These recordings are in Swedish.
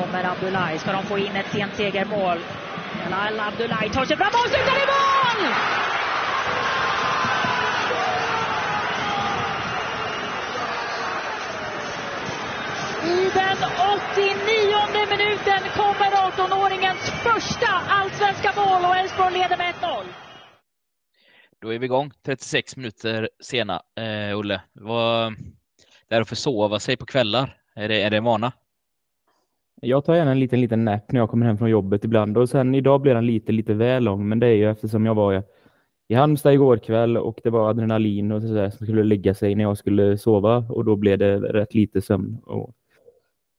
kommer Abdullahi. Ska de få in ett sent segermål? Jalal Abdullahi tar sig fram och slutar i mål! I den 89 minuten kommer 18-åringens första allsvenska mål och Elfsborg leder med 1-0. Då är vi igång 36 minuter sena. Eh, Olle, vad det här att försova sig på kvällar? Är det, är det en vana? Jag tar gärna en liten, liten nap när jag kommer hem från jobbet ibland och sen idag blir den lite, lite väl lång, men det är ju eftersom jag var i Halmstad igår kväll och det var adrenalin och sådär som skulle lägga sig när jag skulle sova och då blev det rätt lite sömn. Och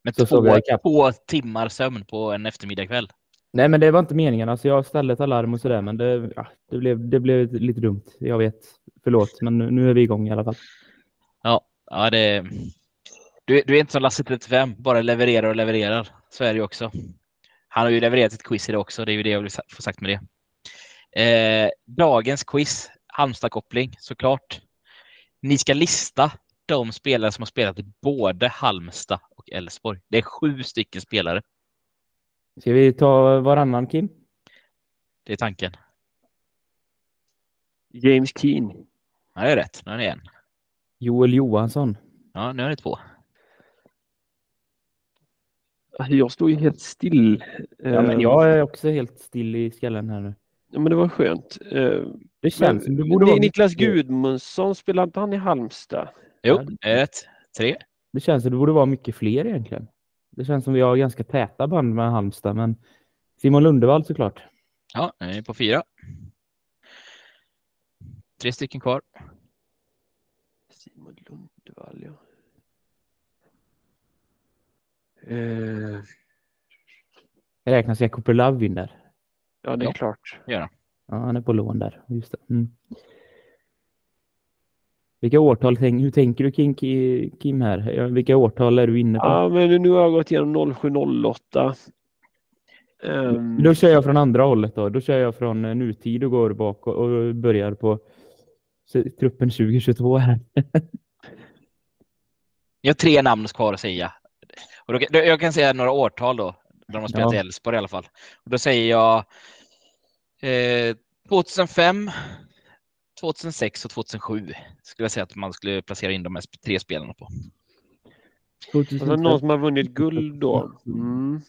Men Så två, två timmar sömn på en eftermiddagkväll? Nej, men det var inte meningen. Alltså, jag ställde ett alarm och sådär, men det, ja, det, blev, det blev lite dumt. Jag vet. Förlåt, men nu, nu är vi igång i alla fall. Ja, ja det, du, du är inte som Lasse 35, bara levererar och levererar. Så är det ju också. Han har ju levererat ett quiz idag också, det är ju det jag vill få sagt med det. Eh, dagens quiz, Halmstad-koppling såklart. Ni ska lista de spelare som har spelat i både Halmstad och Elfsborg. Det är sju stycken spelare, Ska vi ta varannan, Kim? det är tanken. James Keen. Ja, det är rätt. Nu är det en. Joel Johansson. Ja, nu är det två. Alltså, jag står ju helt still. Ja, men Eh, jag är också helt still i skallen här nu. ja, men det var skönt. Eh, Det känns som det borde Niklas Gudmundsson, spelar inte han i Halmstad? Jo, rätt. Tre. Det känns som det borde vara mycket fler egentligen. Det känns som vi har ganska täta band med Halmstad, men Simon Lundevall såklart. Ja, nu är vi på fyra. Tre stycken kvar. Simon Lundevall, ja. Eh, Räknas Jakob Love in där? ja, det är Ja. klart. Ja, han är på lån där. Just det. Mm. Vilka årtal, tänk, hur tänker du Kim, Kim här? Ja, Vilka årtal är du inne på? Ja, men nu har jag gått igenom 0708. Um, Då kör jag från andra hållet då. Då kör jag från eh, nutid och går bak och, börjar på truppen 2022 här. Jag har tre namn kvar att säga. Och då, jag kan säga några årtal då, där de har spelat Ja. i Elfsborg i alla fall. Och då säger jag eh, 2005, 2006 och 2007 skulle jag säga att man skulle placera in de här tre spelarna på. alltså, någon som har vunnit guld då. Mm,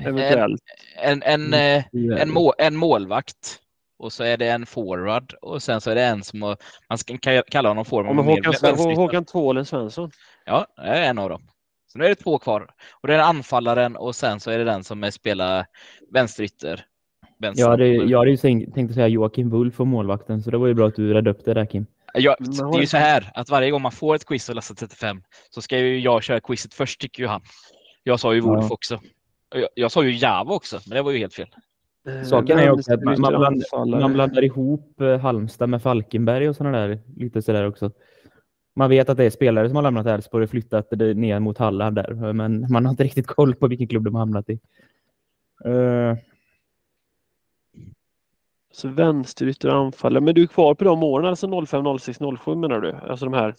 eventuellt. En, en, Mm. eh, en, må, en målvakt och så är det en forward och sen så är det en som har, man kan kalla honom forward. Ja, men Håkan. Håkan Tvålen Svensson. Ja, det är en av dem. Så nu är det två kvar. Och det är anfallaren och sen så är det den som är spelar vänsterytter. Vänster. Ja, det, jag hade ju tänkt, att säga Joakim Wulf och målvakten, så det var ju bra att du räddade upp det där Kim. Ja, Men det är ju så här att varje gång man får ett quiz och läsa 35 så ska ju jag köra quizet först tycker ju han. Jag sa ju Wolf Ja. också. Jag, jag sa ju Java också, men det var ju helt fel. Eh, Saken är också att man, man, bland, Vänsterytter, man blandar ihop eh, Halmstad med Falkenberg och sådana där, lite sådär också. Man vet att det är spelare som har lämnat Elfsborg och flyttat det ner mot Halland där, men man har inte riktigt koll på vilken klubb de har hamnat i. Eh, Så vänsterytter och anfallare. Men du är kvar på de åren, alltså 05, 06, 07 menar du? Alltså de här.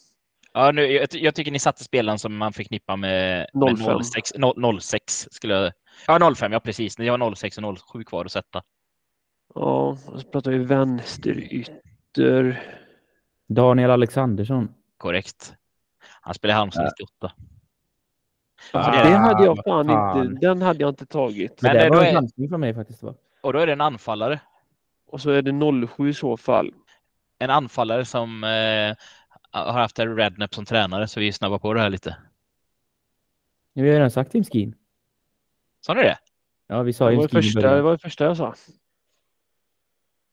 Ja, nu, jag, jag tycker ni satte spelaren som man förknippar med, med 05. 06, no- 06 skulle jag... Ja, 05, ja precis. Ni har 06 och 07 kvar att sätta. Ja, och så pratar vi vänsterytter. Daniel Alexandersson. Korrekt. Han spelade i Halmstad 98. Ja, det- det hade jag fan, fan. inte. Den hade jag inte tagit. Men det var är- en chansning från mig faktiskt. Va? Och då är det en anfallare. Och så är det 07 i så fall. En anfallare som eh, har haft Redknapp som tränare, så vi snabbar på det här lite. Vi har ju redan sagt Tim Skin. Sa ni det? Ja, vi sa ju Skin första, det var det första jag sa.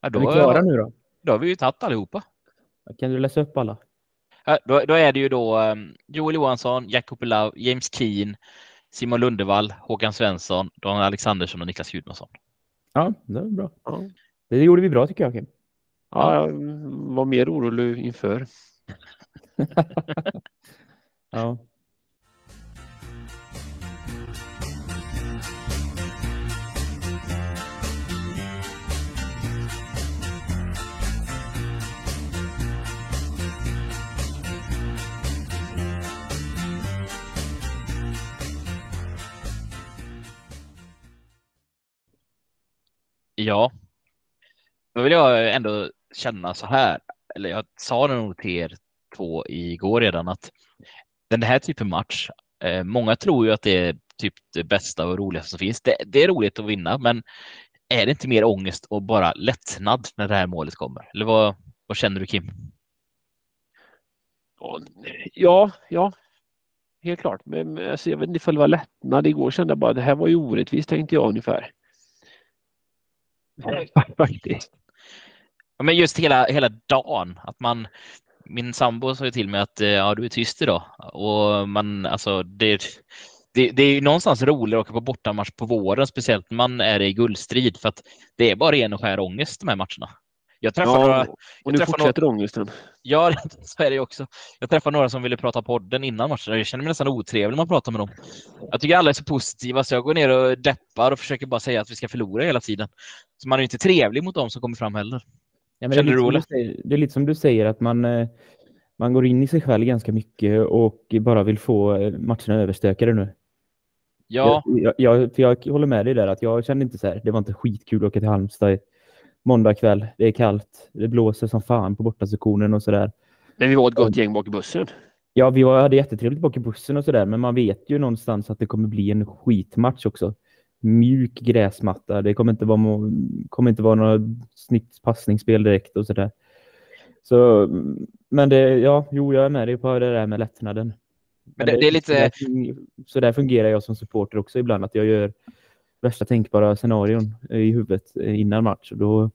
Ja, Är då, vi klara nu då? då har vi ju tagit allihopa. Kan du läsa upp alla? Ja, då, då är det ju då um, Joel Johansson, Jakob Love, James Keen, Simon Lundevall, Håkan Svensson, Daniel Alexandersson och Niklas Gudmundsson. Ja, det var bra. Ja. Det gjorde vi bra tycker jag Kim. Ja, jag var mer orolig inför. Ja. Ja. Då vill jag ändå känna så här, eller jag sa det nog till er två igår redan, att den här typen match, eh, många tror ju att det är typ det bästa och roligaste som finns. Det, det, är roligt att vinna, men är det inte mer ångest och bara lättnad när det här målet kommer? Eller vad, vad känner du Kim? Ja, ja, helt klart. Men alltså, jag vet inte ifall det var lättnad. Igår kände jag bara det här var ju orättvist tänkte jag ungefär. Faktiskt. Ja, men just hela, hela dagen, att man min sambo sa ju till mig att ja, du är tyst idag och man alltså det, det, det är ju någonstans roligare att åka på bortamatch på våren, speciellt när man är i guldstrid för att det är bara ren och skär ångest de här matcherna. Jag träffade ja, några, och nu fortsätter några, ångesten. Ja, så är det också. Jag träffade några som ville prata podden innan matchen. Jag känner mig nästan otrevlig när man pratar med dem. Jag tycker alla är så positiva så jag går ner och deppar och försöker bara säga att vi ska förlora hela tiden. Så man är inte trevlig mot dem som kommer fram heller. Ja, men det, är lite säger, det är lite som du säger att man, eh, man går in i sig själv ganska mycket och bara vill få eh, matcherna överstökade nu. Ja. Jag, jag, för jag håller med dig där att jag kände inte så här. Det var inte skitkul att åka till Halmstad måndag kväll. Det är kallt. Det blåser som fan på bortasektionen och så där. Men vi var ett gott gäng bak i bussen. Ja, vi hade jättetrevligt bak i bussen och så där. Men man vet ju någonstans att det kommer bli en skitmatch också. Mjuk gräsmatta. Det kommer inte vara, kommer inte vara några snyggt passningsspel direkt och så där. Så, men det, ja, jo, jag är med dig på det där med lättnaden. Men det, det är lite... Så där fungerar jag som supporter också ibland, att jag gör värsta tänkbara scenarion eh, i huvudet eh, innan match. Då,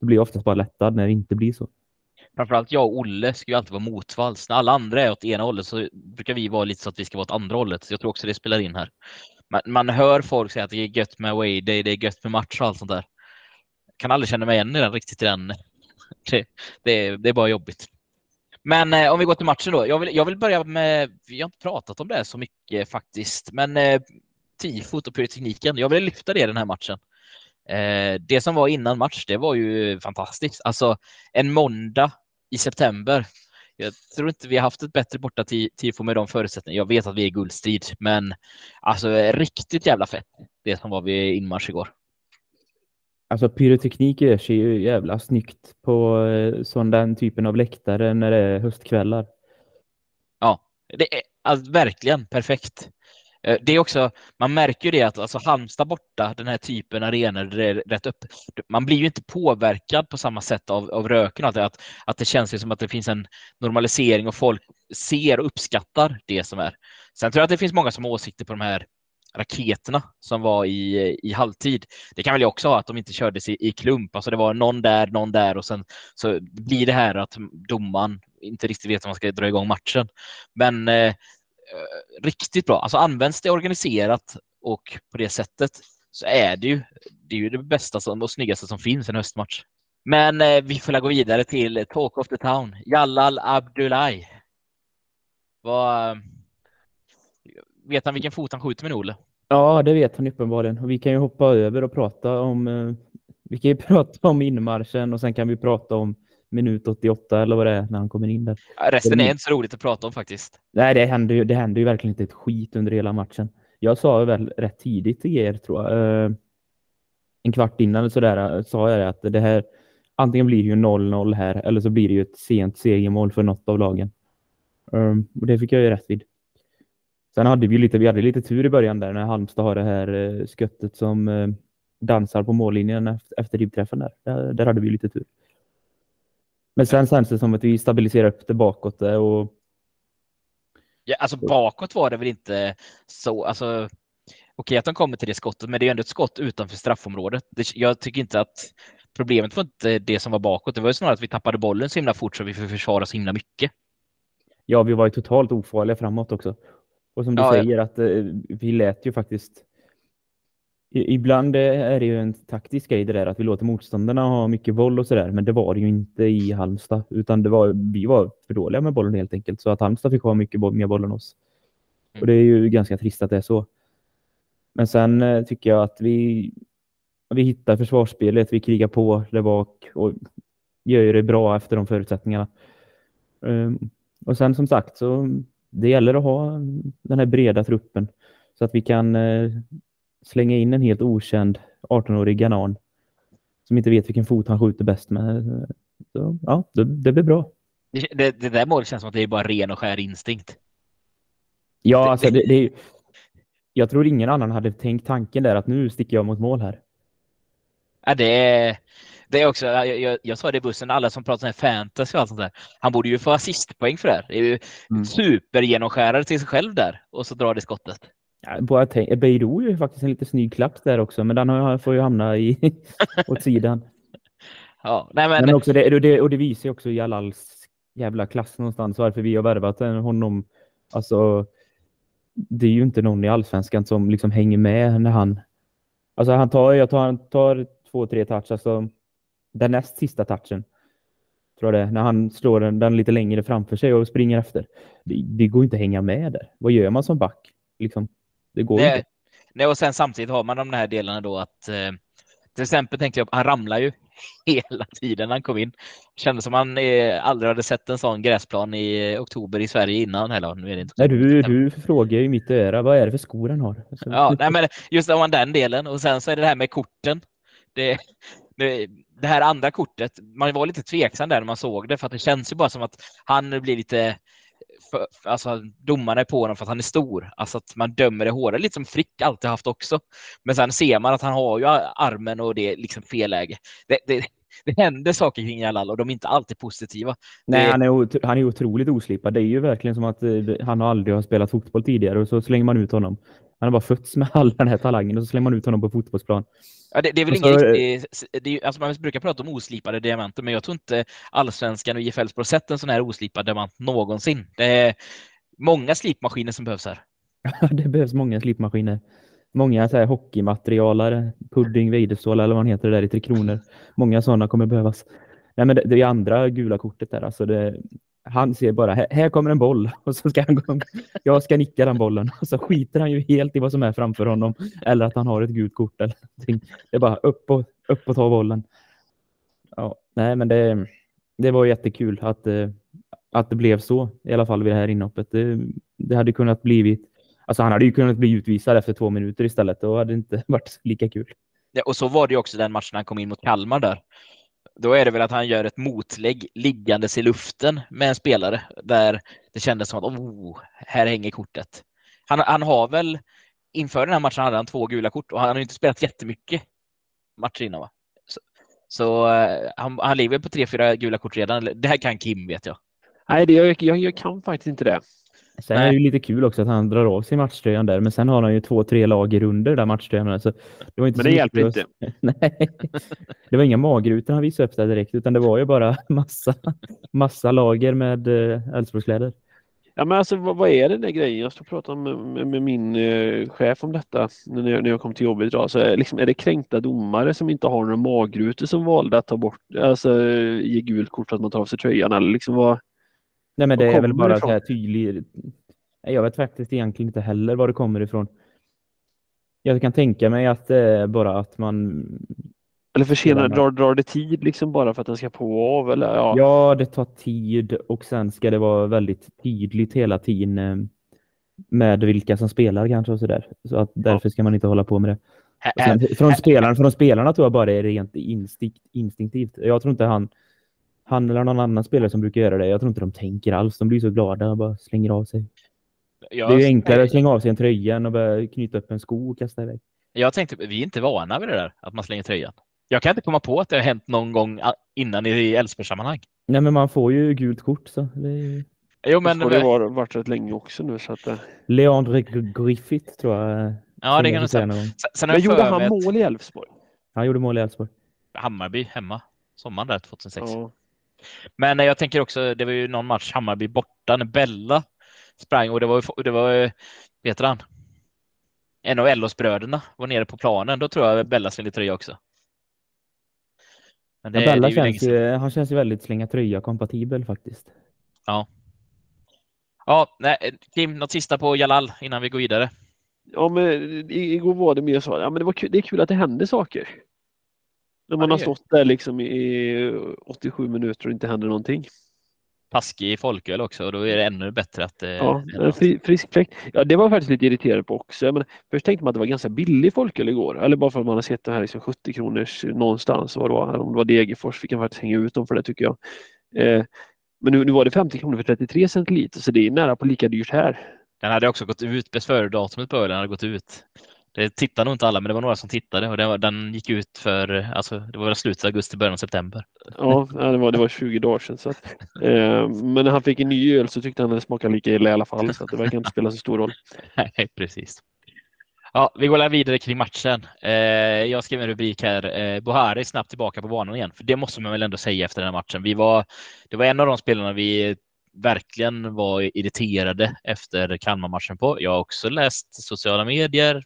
då blir jag oftast bara lättad när det inte blir så. Framförallt jag och Olle ska ju alltid vara motvalls. När alla andra är åt ena hållet så brukar vi vara lite så att vi ska vara åt andra hållet. Så jag tror också det spelar in här. Man, man hör folk säga att det är gött med away day, det är gött med match och allt sånt där. Jag kan aldrig känna mig igen i den riktigt i den. Det, det, det är bara jobbigt. Men eh, om vi går till matchen då. Jag vill, jag vill börja med, vi har inte pratat om det så mycket faktiskt, men eh, tifot och pyrotekniken. Jag vill lyfta det i den här matchen. Eh, det som var innan match, det var ju fantastiskt. Alltså en måndag i september. Jag tror inte vi har haft ett bättre borta tifo med de förutsättningarna. Jag vet att vi är guldstrid, men alltså riktigt jävla fett. Det som var vid inmarsch igår. Alltså pyroteknik gör sig ju jävla snyggt på eh, sån den typen av läktare när det är höstkvällar. Ja, det är alltså, verkligen perfekt. Eh, det är också, man märker ju det att alltså Halmstad borta, den här typen av arenor, det är rätt upp. Man blir ju inte påverkad på samma sätt av, av röken. Att, att, att det känns som att det finns en normalisering och folk ser och uppskattar det som är. Sen tror jag att det finns många som har åsikter på de här raketerna som var i, i halvtid. Det kan väl jag också ha, att de inte kördes i, i klump. Alltså det var någon där, någon där och sen så blir det här att domaren inte riktigt vet om man ska dra igång matchen. Men Eh, Eh, riktigt bra. Alltså används det organiserat och på det sättet så är det ju det, är ju det bästa som, och snyggaste som finns en höstmatch. Men eh, vi får gå vidare till Talk of the Town. Jalal Abdullahi. Vad, eh, vet han vilken fot han skjuter med Olle? Ja, det vet han uppenbarligen. Och vi kan ju hoppa över och prata om eh, vi kan ju prata om inmarschen och sen kan vi prata om minut 88 eller vad det är när han kommer in där. Resten är inte så roligt att prata om faktiskt. Nej, det händer ju, det händer ju verkligen inte ett skit under hela matchen. Jag sa väl rätt tidigt till er, tror jag, eh, en kvart innan så där, eh, sa jag att det här antingen blir det ju 0-0 här eller så blir det ju ett sent seriemål för något av lagen. Um, och det fick jag ju rätt vid. Sen hade vi lite, vi hade lite tur i början där när Halmstad har det här uh, skuttet som dansar på mållinjen efter, efter ribbträffen där. där. Där hade vi lite tur. Men sen känns det som att vi stabiliserar upp det bakåt. Och... Ja, alltså bakåt var det väl inte så. Alltså, okej att de kommer till det skottet, men det är ändå ett skott utanför straffområdet. jag tycker inte att problemet var inte det som var bakåt. Det var ju snarare att vi tappade bollen så himla fort så vi får försvara så himla mycket. Ja, vi var ju totalt ofarliga framåt också. Och som du ja, säger, att eh, vi lät ju faktiskt Ibland eh, är det ju en taktisk grej det där att vi låter motståndarna ha mycket boll och sådär. Men det var det ju inte i Halmstad. Utan det var, vi var för dåliga med bollen helt enkelt. Så att Halmstad fick ha mycket boll, mer boll än oss. Och det är ju ganska trist att det är så. Men sen eh, tycker jag att vi, vi hittar försvarsspelet. Vi krigar på där bak och gör det bra efter de förutsättningarna. Ehm, och sen som sagt så det gäller att ha den här breda truppen så att vi kan eh, slänga in en helt okänd 18-årig Ganan som inte vet vilken fot han skjuter bäst med. Så, ja, det, det blir bra. Det, det, det där målet känns som att det är bara ren och skär instinkt. Ja, alltså det, det, jag tror ingen annan hade tänkt tanken där att nu sticker jag mot mål här. Ja, det är, det är också, jag, jag, jag sa det i bussen, alla som pratar om fantasy och allt sånt där. Han borde ju få assistpoäng för det här. Det är ju Mm. supergenomskärare till sig själv där och så drar det skottet. Ja, bara tänk, Beidou är ju faktiskt en lite snygg klapp där också, men den har, får ju hamna i, åt sidan. Ja, nej men, Men också det, och det, och det visar ju också Jalals jävla klass någonstans varför vi har värvat honom. Alltså, det är ju inte någon i allsvenskan som liksom hänger med när han... Alltså han tar, jag tar, han tar två, tre touch, alltså den näst sista touchen. Tror jag det är, när han slår den, den lite längre framför sig och springer efter. Det, det går inte att hänga med där. Vad gör man som back? Liksom, det går nej, inte. nej, och sen samtidigt har man de här delarna då att eh, till exempel tänkte jag, han ramlar ju hela tiden när han kom in. Kändes som han eh, aldrig hade sett en sån gräsplan i eh, oktober i Sverige innan heller. Nu är det inte Nej, du, du frågar ju mitt öra, vad är det för skor han har? Ja, nej, men just om den delen och sen så är det det här med korten. Det, det, det här andra kortet, man var lite tveksam där när man såg det för att det känns ju bara som att han blir lite för, alltså domarna är på honom för att han är stor. Alltså att man dömer det hårdare, lite som Frick alltid haft också. Men sen ser man att han har ju armen och det är liksom fel läge. Det, det, det händer saker kring Jalal och de är inte alltid positiva. Nej, Det- han är, han är otroligt oslipad. Det är ju verkligen som att eh, han aldrig har spelat fotboll tidigare och så slänger man ut honom. Han har bara fötts med all den här talangen och så slänger man ut honom på fotbollsplan. Ja, det, det är väl Och ingen riktig... Alltså man brukar prata om oslipade diamanter, men jag tror inte allsvenskan och IF Elfsborg sett en sån här oslipad diamant någonsin. Det är många slipmaskiner som behövs här. det behövs många slipmaskiner. Många så här hockeymaterialare, pudding, Weiderstål eller vad han heter där i Tre Kronor. Många sådana kommer behövas. Nej, men det, det är andra gula kortet där. Alltså det, han ser bara, här, här kommer en boll och så ska han gå, jag ska nicka den bollen. Och så skiter han ju helt i vad som är framför honom eller att han har ett gult kort eller någonting. Det är bara upp och, upp och ta bollen. Ja, nej, men det, det var jättekul att, eh, att det blev så i alla fall vid det här inhoppet. Det, det hade kunnat blivit Alltså han hade ju kunnat bli utvisad efter två minuter istället. Då hade det inte varit lika kul. Ja, och så var det ju också den matchen han kom in mot Kalmar där. Då är det väl att han gör ett motlägg liggandes i luften med en spelare där det kändes som att oh, här hänger kortet. Han, han har väl inför den här matchen hade han två gula kort och han har ju inte spelat jättemycket matcher innan va? Så, så eh, han, han ligger på tre, fyra gula kort redan. Det här kan Kim vet jag. Nej, det, jag, jag, jag kan faktiskt inte det. Sen är det ju lite kul också att han drar av sig matchtröjan där. Men sen har han ju två, tre lager under där matchtröjan. Så det var inte Men det hjälper inte. Nej. Det var inga magrutor han visade upp där direkt. Utan det var ju bara massa, massa lager med eh, Elfsborgskläder. Ja, men alltså, vad, vad är den där grejen? Jag stod och pratade med, med, med min eh, chef om detta när jag, när jag kom till jobbet idag. Så, liksom, är det kränkta domare som inte har några magrutor som valde att ta bort, alltså ge gult kort för att man tar av sig tröjan? Eller liksom vad, Nej, men det är väl bara så här tydlig... Jag vet faktiskt egentligen inte heller var det kommer ifrån. Jag kan tänka mig att det är bara att man... eller försenar, drar, drar det tid liksom bara för att den ska på och av? Eller, ja. Ja, det tar tid och sen ska det vara väldigt tydligt hela tiden eh, med vilka som spelar kanske och sådär. Så att därför ska man inte hålla på med det. Sen, från, spelarna, från spelarna tror jag bara det är rent instinkt, instinktivt. Jag tror inte han, han eller någon annan spelare som brukar göra det. Jag tror inte de tänker alls. De blir så glada och bara slänger av sig. jag, Det är ju enklare att slänga av sig en tröja än att börja knyta upp en sko och kasta iväg. jag tänkte, vi är inte vana vid det där, att man slänger tröjan. Jag kan inte komma på att det har hänt någon gång innan i Elfsborgssammanhang. Nej, men man får ju gult kort så. Det är... Jo, Men, det har varit rätt länge också nu. Så att, eh. Leandre Griffith tror jag. ja, det kan du jag säga. Sen- Men jag gjorde han mål i Elfsborg? Han gjorde mål i Elfsborg. Hammarby hemma, sommaren där 2006. Ja. Men jag tänker också, det var ju någon match Hammarby borta när Bella sprang och det var, ju- det var heter han? En av LOs-bröderna var nere på planen. Då tror jag Bella slängde tröja också. Men det, Men Bella det känns ju, han känns ju väldigt slänga tröja-kompatibel faktiskt. Ja, nej, Kim, något sista på Jalal innan vi går vidare? Ja, men igår var det mer så. Ja, men det, var kul, det är kul att det händer saker. När man har är- stått där liksom i 87 minuter och inte händer någonting. taskig folköl också och då är det ännu bättre att det Ja, fri, frisk fläkt. Ja, det var faktiskt lite irriterad på också. Men först tänkte man att det var ganska billig folköl igår. Eller bara för att man har sett det här liksom 70 kronors någonstans. Vad det var, om det var Degerfors fick jag faktiskt hänga ut dem för det tycker jag. Eh, men nu, nu var det 50 kronor för 33 centiliter så det är nära på lika dyrt här. Den hade också gått ut, bäst före-datumet på ölen hade gått ut. Det tittade nog inte alla, men det var några som tittade och var, den gick ut för, alltså det var slutet av augusti, början av september. Ja, det var, det var 20 dagar sedan. Så att, eh, men när han fick en ny öl så tyckte han att det smakade lika illa i alla fall, så det verkar inte spela så stor roll. Nej, precis. Ja, vi går vidare kring matchen. Eh, jag skrev en rubrik här. Eh, Bohari snabbt tillbaka på banan igen. För det måste man väl ändå säga efter den här matchen. Vi var, det var en av de spelarna vi verkligen var irriterade efter Kalmar-matchen på. Jag har också läst sociala medier,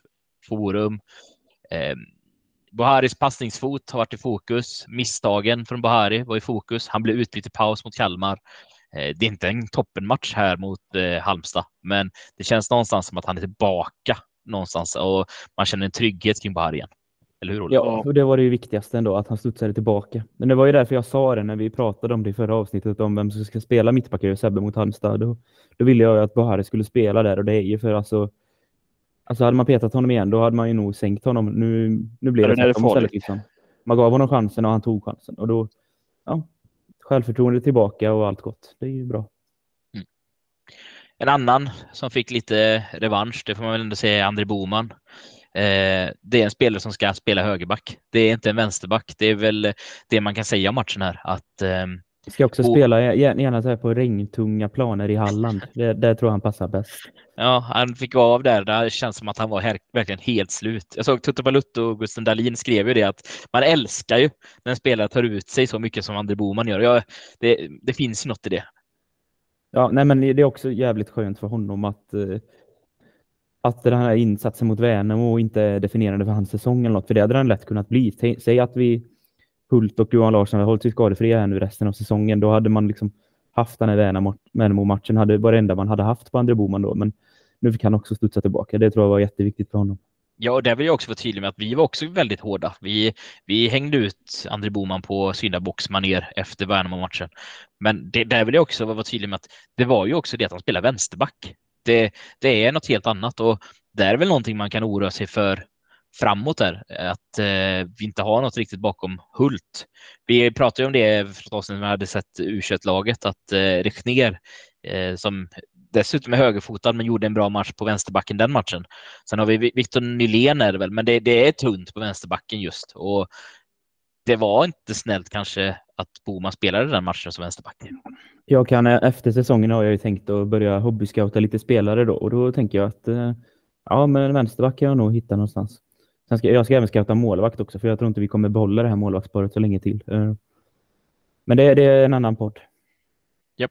forum. Eh, Buharis passningsfot har varit i fokus. Misstagen från Buhari var i fokus. Han blev utbytt i paus mot Kalmar. Eh, det är inte en toppenmatch här mot eh, Halmstad, men det känns någonstans som att han är tillbaka någonstans och man känner en trygghet kring Bahari igen. Eller hur? Olle? Ja, och det var det viktigaste ändå, att han studsade tillbaka. Men det var ju därför jag sa det när vi pratade om det i förra avsnittet, om vem som ska spela mittbackare, Sebbe mot Halmstad. Då, då ville jag att Bahari skulle spela där och det är ju för alltså Alltså hade man petat honom igen, då hade man ju nog sänkt honom. Nu, nu blev det, det istället. Liksom. Man gav honom chansen och han tog chansen. Och då, ja, självförtroendet tillbaka och allt gott. Det är ju bra. Mm. En annan som fick lite revansch, det får man väl ändå säga, är André Boman. Eh, det är en spelare som ska spela högerback. Det är inte en vänsterback. Det är väl det man kan säga om matchen här. Att, eh, Ska också och, spela gärna så på regntunga planer i Halland. Det, där tror jag han passar bäst. Ja, han fick vara av där. Det känns som att han var här, verkligen helt slut. Jag såg Tutte Balutto och Gusten Dahlin skrev ju det att man älskar ju när en spelare tar ut sig så mycket som André Boman gör. Ja, det, det finns ju något i det. Ja, nej, men det är också jävligt skönt för honom att eh, att den här insatsen mot Värnamo inte är definierande för hans säsong eller något, för det hade den lätt kunnat bli. Säg att vi Hult och Johan Larsson hade hållit sig skadefria här nu resten av säsongen, då hade man liksom haft den här Värnamo-matchen, hade var det enda man hade haft på André Boman då, men nu fick han också studsa tillbaka. Det tror jag var jätteviktigt för honom. Ja, och där vill jag också vara tydlig med att vi var också väldigt hårda. Vi, vi hängde ut André Boman på syndabocksmanér efter Värnamo-matchen. Men det, där vill jag också vara tydlig med att det var ju också det att han spelar vänsterback. Det, det är något helt annat och det är väl någonting man kan oroa sig för framåt där. Att eh, vi inte har något riktigt bakom Hult. Vi pratade ju om det för ett när vi hade sett u laget att eh, Rechner eh, som dessutom är högerfotad men gjorde en bra match på vänsterbacken den matchen. Sen har vi Victor Nylén är det väl, men det, det är tunt på vänsterbacken just och det var inte snällt kanske att Boman spelade den matchen som vänsterback. Jag kan eh, efter säsongen har jag ju tänkt att börja hobbyscouta lite spelare då och då tänker jag att eh, ja, men vänsterback kan jag nog hitta någonstans. Sen ska, jag ska även scouta målvakt också, för jag tror inte vi kommer behålla det här målvaktsparet så länge till. Eh, men det, det är en annan part. Yep.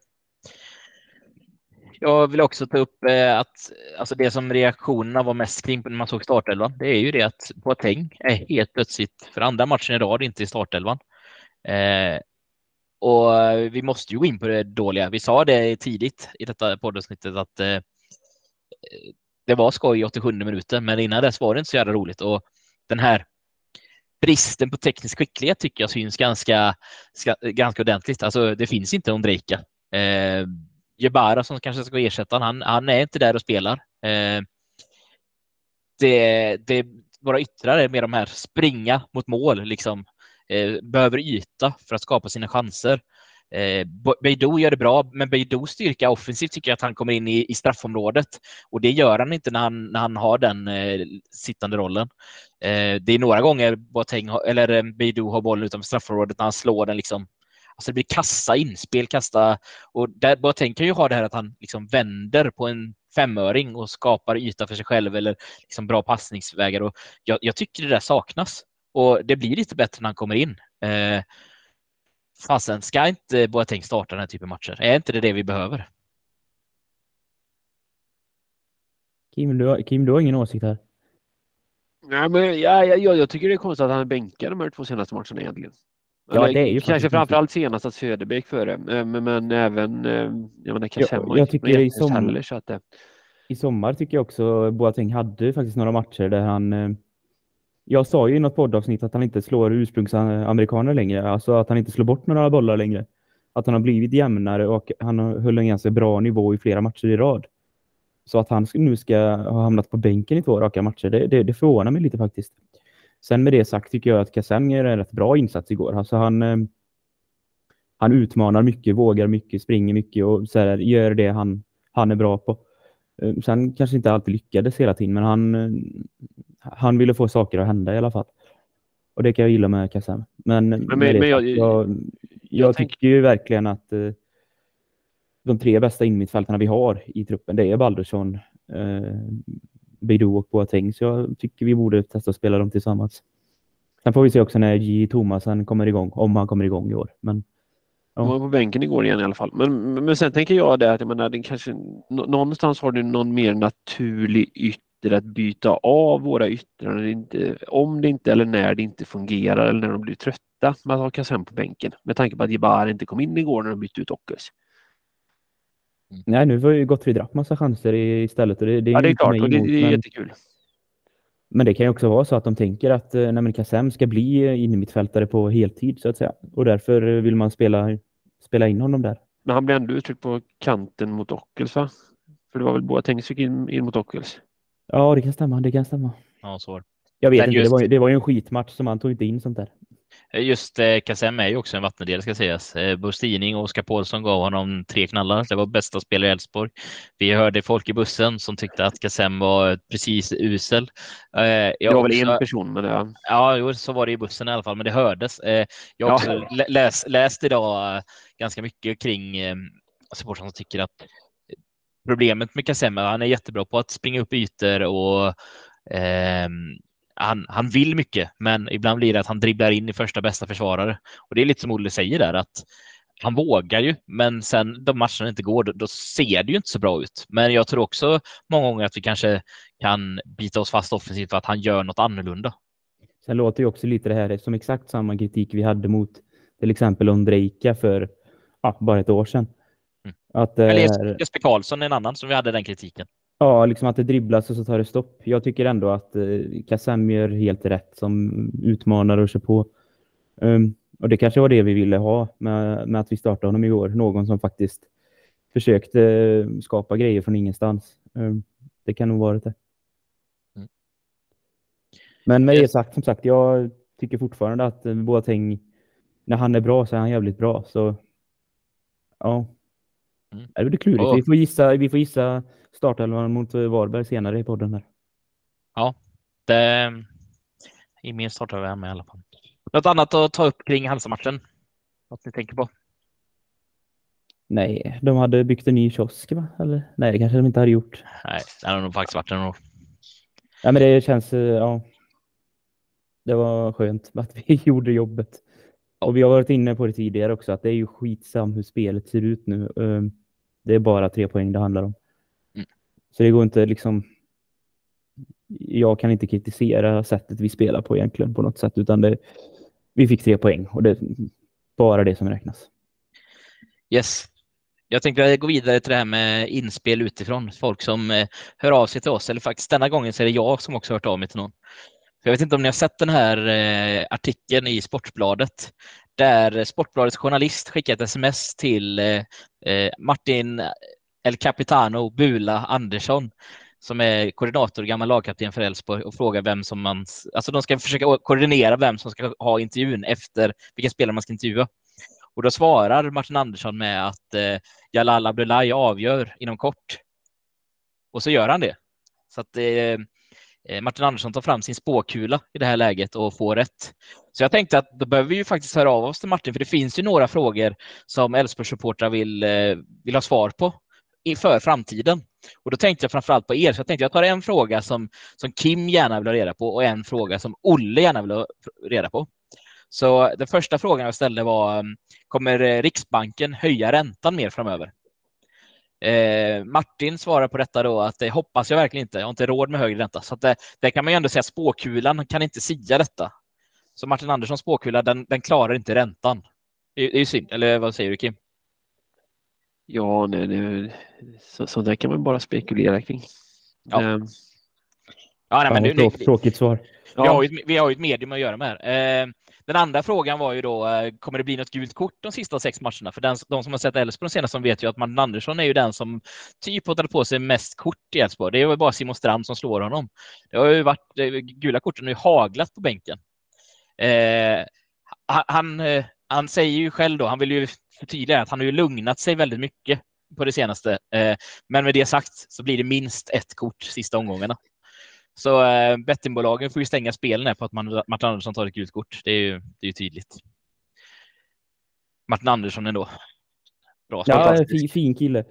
Jag vill också ta upp eh, att alltså det som reaktionerna var mest kring när man såg startelvan, det är ju det att Boateng är helt plötsligt för andra matchen i rad inte i startelvan. Eh, och vi måste ju gå in på det dåliga. Vi sa det tidigt i detta poddavsnittet att eh, det var skoj i 87 minuter, men innan dess var det inte så jävla roligt. Och den här bristen på teknisk skicklighet tycker jag syns ganska, ganska ordentligt. Alltså, det finns inte Ondrejka. Eh, Jebara som kanske ska ersätta han, han är inte där och spelar. Eh, det, det, våra yttrar är mer de här springa mot mål, liksom. Eh, behöver yta för att skapa sina chanser. Eh, Beidou gör det bra, men Beidous styrka offensivt tycker jag att han kommer in i, i straffområdet. Och det gör han inte när han, när han har den eh, sittande rollen. Eh, det är några gånger Boateng eller eh, Beidou har bollen utanför straffområdet när han slår den liksom. Alltså det blir kassa inspel, kasta och där Boateng kan ju ha det här att han liksom vänder på en femöring och skapar yta för sig själv eller liksom bra passningsvägar. Och jag, jag tycker det där saknas. Och det blir lite bättre när han kommer in. Eh, fasen, ska inte Boateng starta den här typen av matcher? Är inte det det vi behöver? Kim, du har, Kim, du har ingen åsikt här? Nej, men ja, jag, jag tycker det är konstigt att han är bänkad de här två senaste matcherna egentligen. Ja, det är ju kanske framförallt senast att Söderbeck före, men, men även eh, jag menar, kanske jag, jag tycker i, som, heller, så att det... i sommar tycker jag också Boateng hade faktiskt några matcher där han eh, jag sa ju i något poddavsnitt att han inte slår ursprungsamerikaner längre, alltså att han inte slår bort några bollar längre. att han har blivit jämnare och han höll en ganska bra nivå i flera matcher i rad. Så att han nu ska ha hamnat på bänken i två raka matcher, det, det, det förvånar mig lite faktiskt. Sen med det sagt tycker jag att Kassem gör en rätt bra insats igår. Alltså han, eh, han utmanar mycket, vågar mycket, springer mycket och så här, gör det han, han är bra på. Eh, sen kanske inte alltid lyckades hela tiden, men han, eh, han ville få saker att hända i alla fall. Och det kan jag gilla med Kassem. Men, men, men jag, jag, jag, jag tycker ju verkligen att eh, de tre bästa innermittfältarna vi har i truppen, det är Baldursson, eh, Beidou och Boateng. Så jag tycker vi borde testa att spela dem tillsammans. Sen får vi se också när J. Thomasen kommer igång, om han kommer igång i år. Men. Han var på bänken igår igen i alla fall. Men, men sen tänker jag det att jag menar, den kanske, någonstans har du någon mer naturlig ytter att byta av våra yttrar inte, om det inte eller när det inte fungerar eller när de blir trötta med att ha Kassem på bänken. Med tanke på att Jebar inte kom in igår när de bytte ut Ockels. Mm. Nej, nu har ju Gottfrid Rapp massa chanser istället. Och det, det är ja, det är klart och det, det är men, jättekul. Men det kan ju också vara så att de tänker att eh, nej, Kassem ska bli innermittfältare på heltid så att säga. Och därför vill man spela, spela in honom där. Men han blir ändå uttryckt på kanten mot Ockels va? För det var väl som gick in, in mot Ockels? Ja, det kan stämma. Det kan stämma. Ja, så Jag vet inte, just... det, var, det var ju en skitmatch som han tog inte in sånt där. Just eh, Kassem är ju också en vattendel ska sägas. Eh, och Oskar Paulsson gav honom tre knallar. Det var bästa spelare i Elfsborg. Vi hörde folk i bussen som tyckte att Kassem var precis usel. Eh, det var väl en person, men det... Ja, jo, så var det i bussen i alla fall, men det hördes. Eh, jag har också ja. läst, läst idag eh, ganska mycket kring eh, supportrar som tycker att problemet med Kassem är att han är jättebra på att springa upp ytor och eh, han, han vill mycket, men ibland blir det att han dribblar in i första bästa försvarare. Och det är lite som Olle säger där, att han vågar ju, men sen de matcherna inte går, då, då, ser det ju inte så bra ut. Men jag tror också många gånger att vi kanske kan bita oss fast offensivt för att han gör något annorlunda. Sen låter ju också lite det här som exakt samma kritik vi hade mot till exempel Ondrejka för ja, bara ett år sedan. Mm. Att, Eller Jesper Karlsson är en annan som vi hade den kritiken. Ja, liksom att det dribblas och så tar det stopp. Jag tycker ändå att eh, Kassem gör helt rätt som utmanar och kör på. Um, och det kanske var det vi ville ha med, med att vi startade honom igår. Någon som faktiskt försökte eh, skapa grejer från ingenstans. Um, det kan nog vara det. Mm. Men med det sagt, som sagt, jag tycker fortfarande att eh, Boateng, när han är bra så är han jävligt bra. Så ja, Mm. Det blir klurigt. Och... Vi får gissa, vi får gissa startelvan mot eh, Varberg senare i podden. Här. Ja, det i min startelva med i alla fall. Något annat att ta upp kring Halsa-matchen? Något ni tänker på? Nej, de hade byggt en ny kiosk va? Eller? Nej, det kanske de inte hade gjort. Nej, det hade nog faktiskt varit en Ja, men det känns, eh, ja. Det var skönt att vi gjorde jobbet. Och vi har varit inne på det tidigare också, att det är ju skitsam hur spelet ser ut nu. Ehm, det är bara tre poäng det handlar om. Mm. Så det går inte liksom... Jag kan inte kritisera sättet vi spelar på egentligen på något sätt, utan det, vi fick tre poäng och det är bara det som räknas. Yes. Jag tänkte gå vidare till det här med inspel utifrån. Folk som eh, hör av sig till oss, eller faktiskt denna gången så är det jag som också hört av mig till någon. Jag vet inte om ni har sett den här eh, artikeln i Sportbladet där Sportbladets journalist skickade ett sms till eh, eh, Martin El Capitano Bula Andersson som är koordinator och gammal lagkapten för Elfsborg och frågar vem som man... Alltså de ska försöka koordinera vem som ska ha intervjun efter vilka spelare man ska intervjua. Och då svarar Martin Andersson med att eh, Jalal Abdullahi avgör inom kort. Och så gör han det. Så att Eh, Eh, Martin Andersson tar fram sin spåkula i det här läget och får rätt. Så jag tänkte att då behöver vi ju faktiskt höra av oss till Martin, för det finns ju några frågor som Elfsborgs vill, eh, vill ha svar på inför framtiden. Och då tänkte jag framförallt på er, så jag tänkte jag tar en fråga som, som Kim gärna vill ha reda på och en fråga som Olle gärna vill ha reda på. Så den första frågan jag ställde var, mm, kommer eh, Riksbanken höja räntan mer framöver? Eh, Martin svarar på detta då att det hoppas jag verkligen inte. Jag har inte råd med högre ränta. Så det, det, kan man ju ändå säga, spåkulan kan inte sia detta. Så Martin Anderssons spåkula, den, den klarar inte räntan. Det, det är ju synd, eller vad säger du Kim? Ja, nej, nej. Så, så där kan man bara spekulera kring. Ja. Um, Ja, nej, men Fan, nu, vad trå- tråkigt svar. vi, har ju, vi har ju ett medium att göra med här. Eh, den andra frågan var ju då, eh, kommer det bli något gult kort de sista sex matcherna? För den, de som har sett Elfsborg de senaste som vet ju att Martin Andersson är ju den som typ har tagit på sig mest kort i Elfsborg. Det är ju bara Simon Strand som slår honom. Det har ju varit, eh, gula korten har ju haglat på bänken. Eh, han- han, eh, han säger ju själv då, han vill ju förtydliga att han har ju lugnat sig väldigt mycket på det senaste. Eh, men med det sagt så blir det minst ett kort sista omgångarna. Så eh, bettingbolagen får ju stänga spelen här på att man, Martin Andersson tar ett gult kort. Det är ju, det är ju tydligt. Martin Andersson ändå. Bra Ja, fin, fin kille.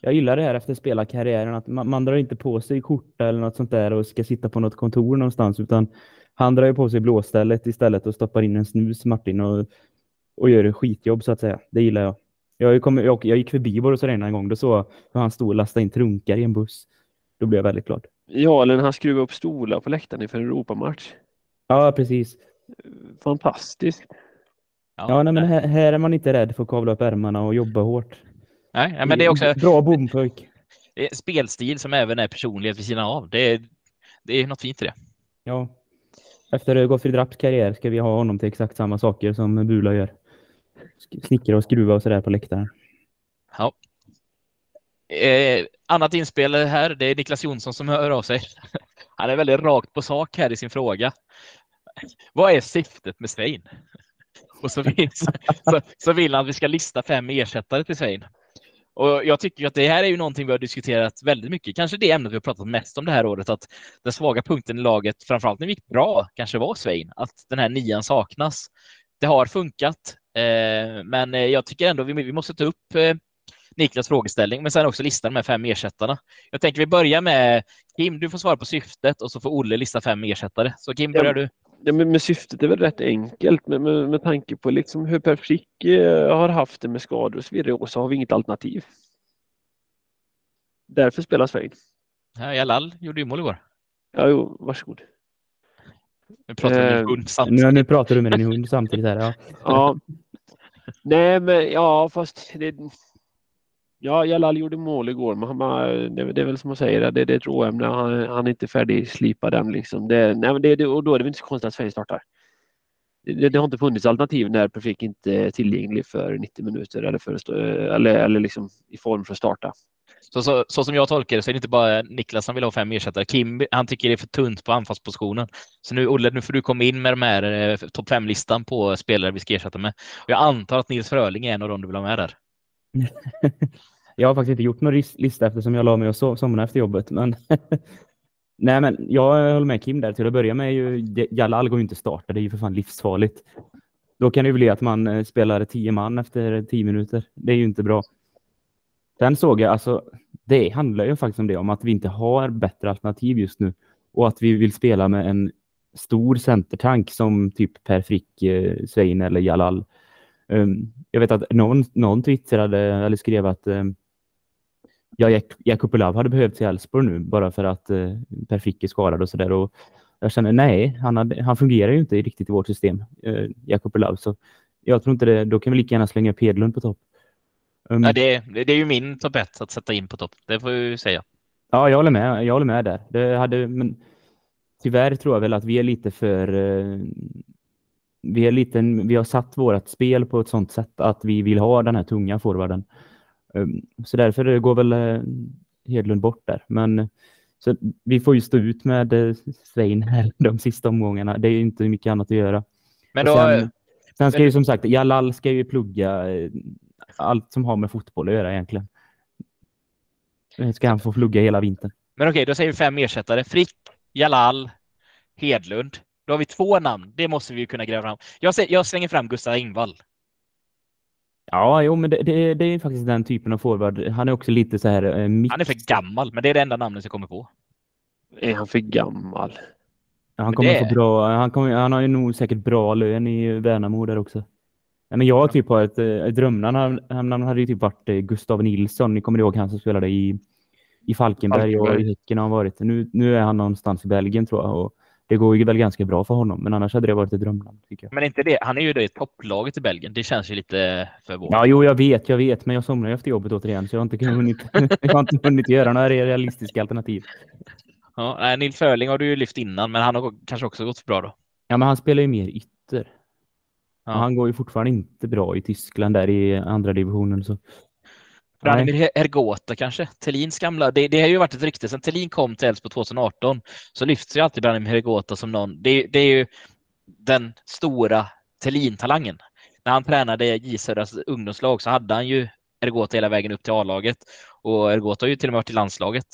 Jag gillar det här efter spelarkarriären att man, man drar inte på sig kort eller något sånt där och ska sitta på något kontor någonstans utan han drar ju på sig blåstället istället och stoppar in en snus Martin och, och gör ett skitjobb så att säga. Det gillar jag. Jag, kommit- jag, jag gick förbi Borås Arena en gång då såg hur han stod och lastade in trunkar i en buss. Då blev jag väldigt glad. Ja, eller när han skruvade upp stolar på läktaren inför en Europamatch. Ja, precis. Fantastiskt. Ja, nej, men här, här är man inte rädd för att kavla upp ärmarna och jobba hårt. Nej, nej, men det är också Bra bompojk. det är spelstil som även är personlighet vid sidan av. Det är, det är något fint i det. Ja. Efter Gottfried Rapps karriär ska vi ha honom till exakt samma saker som Bula gör. Snickra och skruva och sådär på läktaren. Ja. Eh, annat inspel här, det är Niklas Jonsson som hör av sig. Han är väldigt rakt på sak här i sin fråga. Vad är syftet med Svein? Och så vill, så, så, vill han att vi ska lista fem ersättare till Svein. Och jag tycker att det här är ju någonting vi har diskuterat väldigt mycket. Kanske det ämnet vi har pratat mest om det här året, att den svaga punkten i laget, framförallt när vi gick bra, kanske var Svein. Att den här nian saknas. Det har funkat, eh, men eh, jag tycker ändå vi, vi måste ta upp eh, Niklas frågeställning, men sen också lista de här fem ersättarna. Jag tänker vi börjar med Kim, du får svara på syftet och så får Olle lista fem ersättare. Så Kim, börjar du. Ja, men, men syftet är väl rätt enkelt med, med, med tanke på liksom hur Per Frick eh, har haft det med skador och så vidare och så har vi inget alternativ. Därför spelar Svein. Ja, Jalal gjorde ju mål igår. Ja, jo, varsågod. Nu pratar vi Eh, med hund samtidigt. Nu, nu pratar du med din hund samtidigt här. Ja. Ja. Nej, men ja, fast det... Ja, Jalal gjorde mål igår, men han, bara- det, det är väl som man säger, det, det är ett råämne. Han, han är inte färdigslipad än. Liksom. Det, nej, men det, det, och då är det väl inte så konstigt att Sverige startar. Det, det har inte funnits alternativ när Perfik inte är tillgänglig för 90 minuter eller, för, eller, eller liksom i form för att starta. Så, så, så som jag tolkar det så är det inte bara Niklas som vill ha fem ersättare. Kim, han tycker det är för tunt på anfallspositionen. Så nu Olle, nu får du komma in med de här eh, topp fem-listan på spelare vi ska ersätta med. Och jag antar att Nils Fröling är en av dem du vill ha med där. Jag har faktiskt inte gjort någon lista eftersom jag la mig och somnade efter jobbet. Men Nej, men jag håller med Kim där. Till att börja med är ju Jalal går ju inte att starta. Det är ju för fan livsfarligt. Då kan det ju bli att man eh, spelar tio man efter tio minuter. Det är ju inte bra. Sen såg jag, alltså, det handlar ju faktiskt om det, om att vi inte har bättre alternativ just nu och att vi vill spela med en stor centertank som typ Per Frick, eh, Svein eller Jalal. Um, jag vet att någon, någon twittrade eller skrev att um, ja, Jakub Olav hade behövts i Elfsborg nu bara för att uh, Per Frick är skadad och sådär. Och jag känner nej, han, hade, han fungerar ju inte riktigt i vårt system, uh, Jakub Olav. Så jag tror inte det. Då kan vi lika gärna slänga upp Hedlund på topp. Um, Ja, det, det är ju min topp ett att sätta in på topp. Det får jag ju säga. Ja, jag håller med. Jag håller med där. Det hade, men tyvärr tror jag väl att vi är lite för... eh, Vi, är lite, vi har satt vårt spel på ett sånt sätt att vi vill ha den här tunga forwarden. Um, Så därför går väl eh, Hedlund bort där. Men så vi får ju stå ut med eh, Svein här de sista omgångarna. Det är ju inte mycket annat att göra. Men Och då, sen, sen ska men- ju som sagt, Jalal ska ju plugga eh, allt som har med fotboll att göra egentligen. Eh, Ska han få plugga hela vintern. men okej, då säger vi fem ersättare. Frick, Jalal, Hedlund. Då har vi två namn. Det måste vi ju kunna gräva fram. Jag, jag slänger fram Gustav Engvall. Ja, jo, men det, det, det är faktiskt den typen av forward. Han är också lite så här eh. Han är för gammal, men det är det enda namnet jag kommer på. Är han för gammal? Han kommer det- få bra. Han, kommer, han har ju nog säkert bra lön i Värnamo där också. Ja, men jag har typ har ett, eh, ett drömnamn. Han, hade ju typ varit eh, Gustav Nilsson. Ni kommer ihåg han som spelade i, i Falkenberg, och Falkenberg. i Häcken har han varit. Nu, nu är han någonstans i Belgien tror jag. Och det går ju väl ganska bra för honom. Men annars hade det varit ett drömnamn tycker jag. Men inte det. Han är ju det i topplaget i Belgien. Det känns ju lite förvånande. Ja, jo, jag vet, jag vet. Men jag somnade efter jobbet återigen. Så jag har inte hunnit, jag har inte hunnit göra några realistiska alternativ. Ja, nej, Nils Förling har du ju lyft innan, men han har kanske också gått bra då. Ja, men han spelar ju mer ytter. Ja. Han går ju fortfarande inte bra i Tyskland där i andra divisionen. Så. Branimir Hergota kanske? Thelins gamla. Det, det har ju varit ett rykte. Sen Thelin kom till Elfsborg 2018 så lyfts ju alltid Branimir Hergota som någon. Det, det är ju den stora Thelin-talangen. När han tränade J Södras ungdomslag så hade han ju Hergota hela vägen upp till A-laget. Och Hergota har ju till och med varit i landslaget.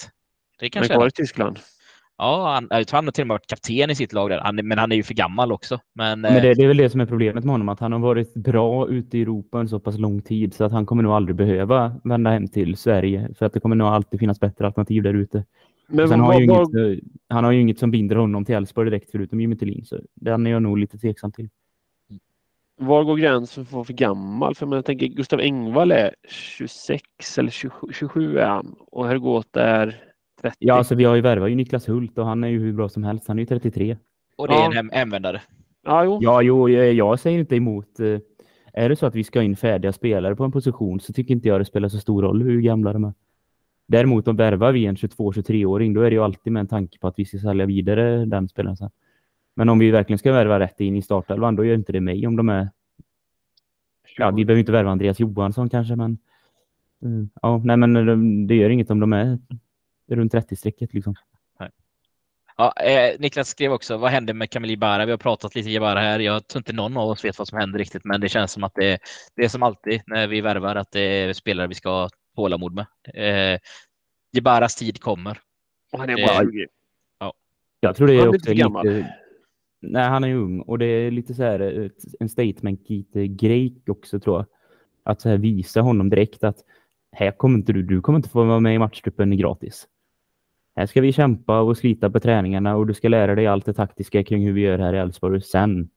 Det Men kanske kvar är i Tyskland. Ja, han, jag tror han har till och med varit kapten i sitt lag där. Han, men han är ju för gammal också. Men, Men eh, det, det är väl det som är problemet med honom, att han har varit bra ute i Europa en så pass lång tid så att han kommer nog aldrig behöva vända hem till Sverige för att det kommer nog alltid finnas bättre alternativ där ute. Men Sen har vad, vad, inget, eh, han har ju inget som binder honom till Elfsborg direkt förutom Jimmy Thelin, så den är jag nog lite tveksam till. var går gränsen för att vara för gammal? För jag tänker Gustav Engvall är 26 eller 27, 27 är han och Hergota är 30. Ja, alltså vi har ju värvat ju Niklas Hult och han är ju hur bra som helst. Han är ju 33. och det är Ja. en hem, hemvändare. ja jo. Ja, jo, jag, jag säger inte emot. eh, Är det så att vi ska in färdiga spelare på en position så tycker inte jag det spelar så stor roll hur gamla de är. Däremot om värvar vi en 22-23-åring, då är det ju alltid med en tanke på att vi ska sälja vidare den spelaren sen. Men om vi verkligen ska värva rätt in i startelvan, då gör inte det mig om de är... Ja, vi behöver inte värva Andreas Johansson kanske, men... mm, Ja, nej, men det gör inget om de är runt 30-strecket liksom. Ja, eh, Niklas skrev också, vad hände med Camille Bara? Vi har pratat lite Jabara här. Jag tror inte någon av oss vet vad som händer riktigt, men det känns som att det, det är som alltid när vi värvar, att det är spelare vi ska ha tålamod med. Eh, Jabaras tid kommer. Och han är Eh, bara 20. Jag tror det Han är är också lite. Nej, han är ju ung och det är lite så här ett, en statement-grej också tror jag. Att så här visa honom direkt att här kommer inte du, du kommer inte få vara med i matchtruppen gratis. Här ska vi kämpa och slita på träningarna och du ska lära dig allt det taktiska kring hur vi gör här i Elfsborg sen.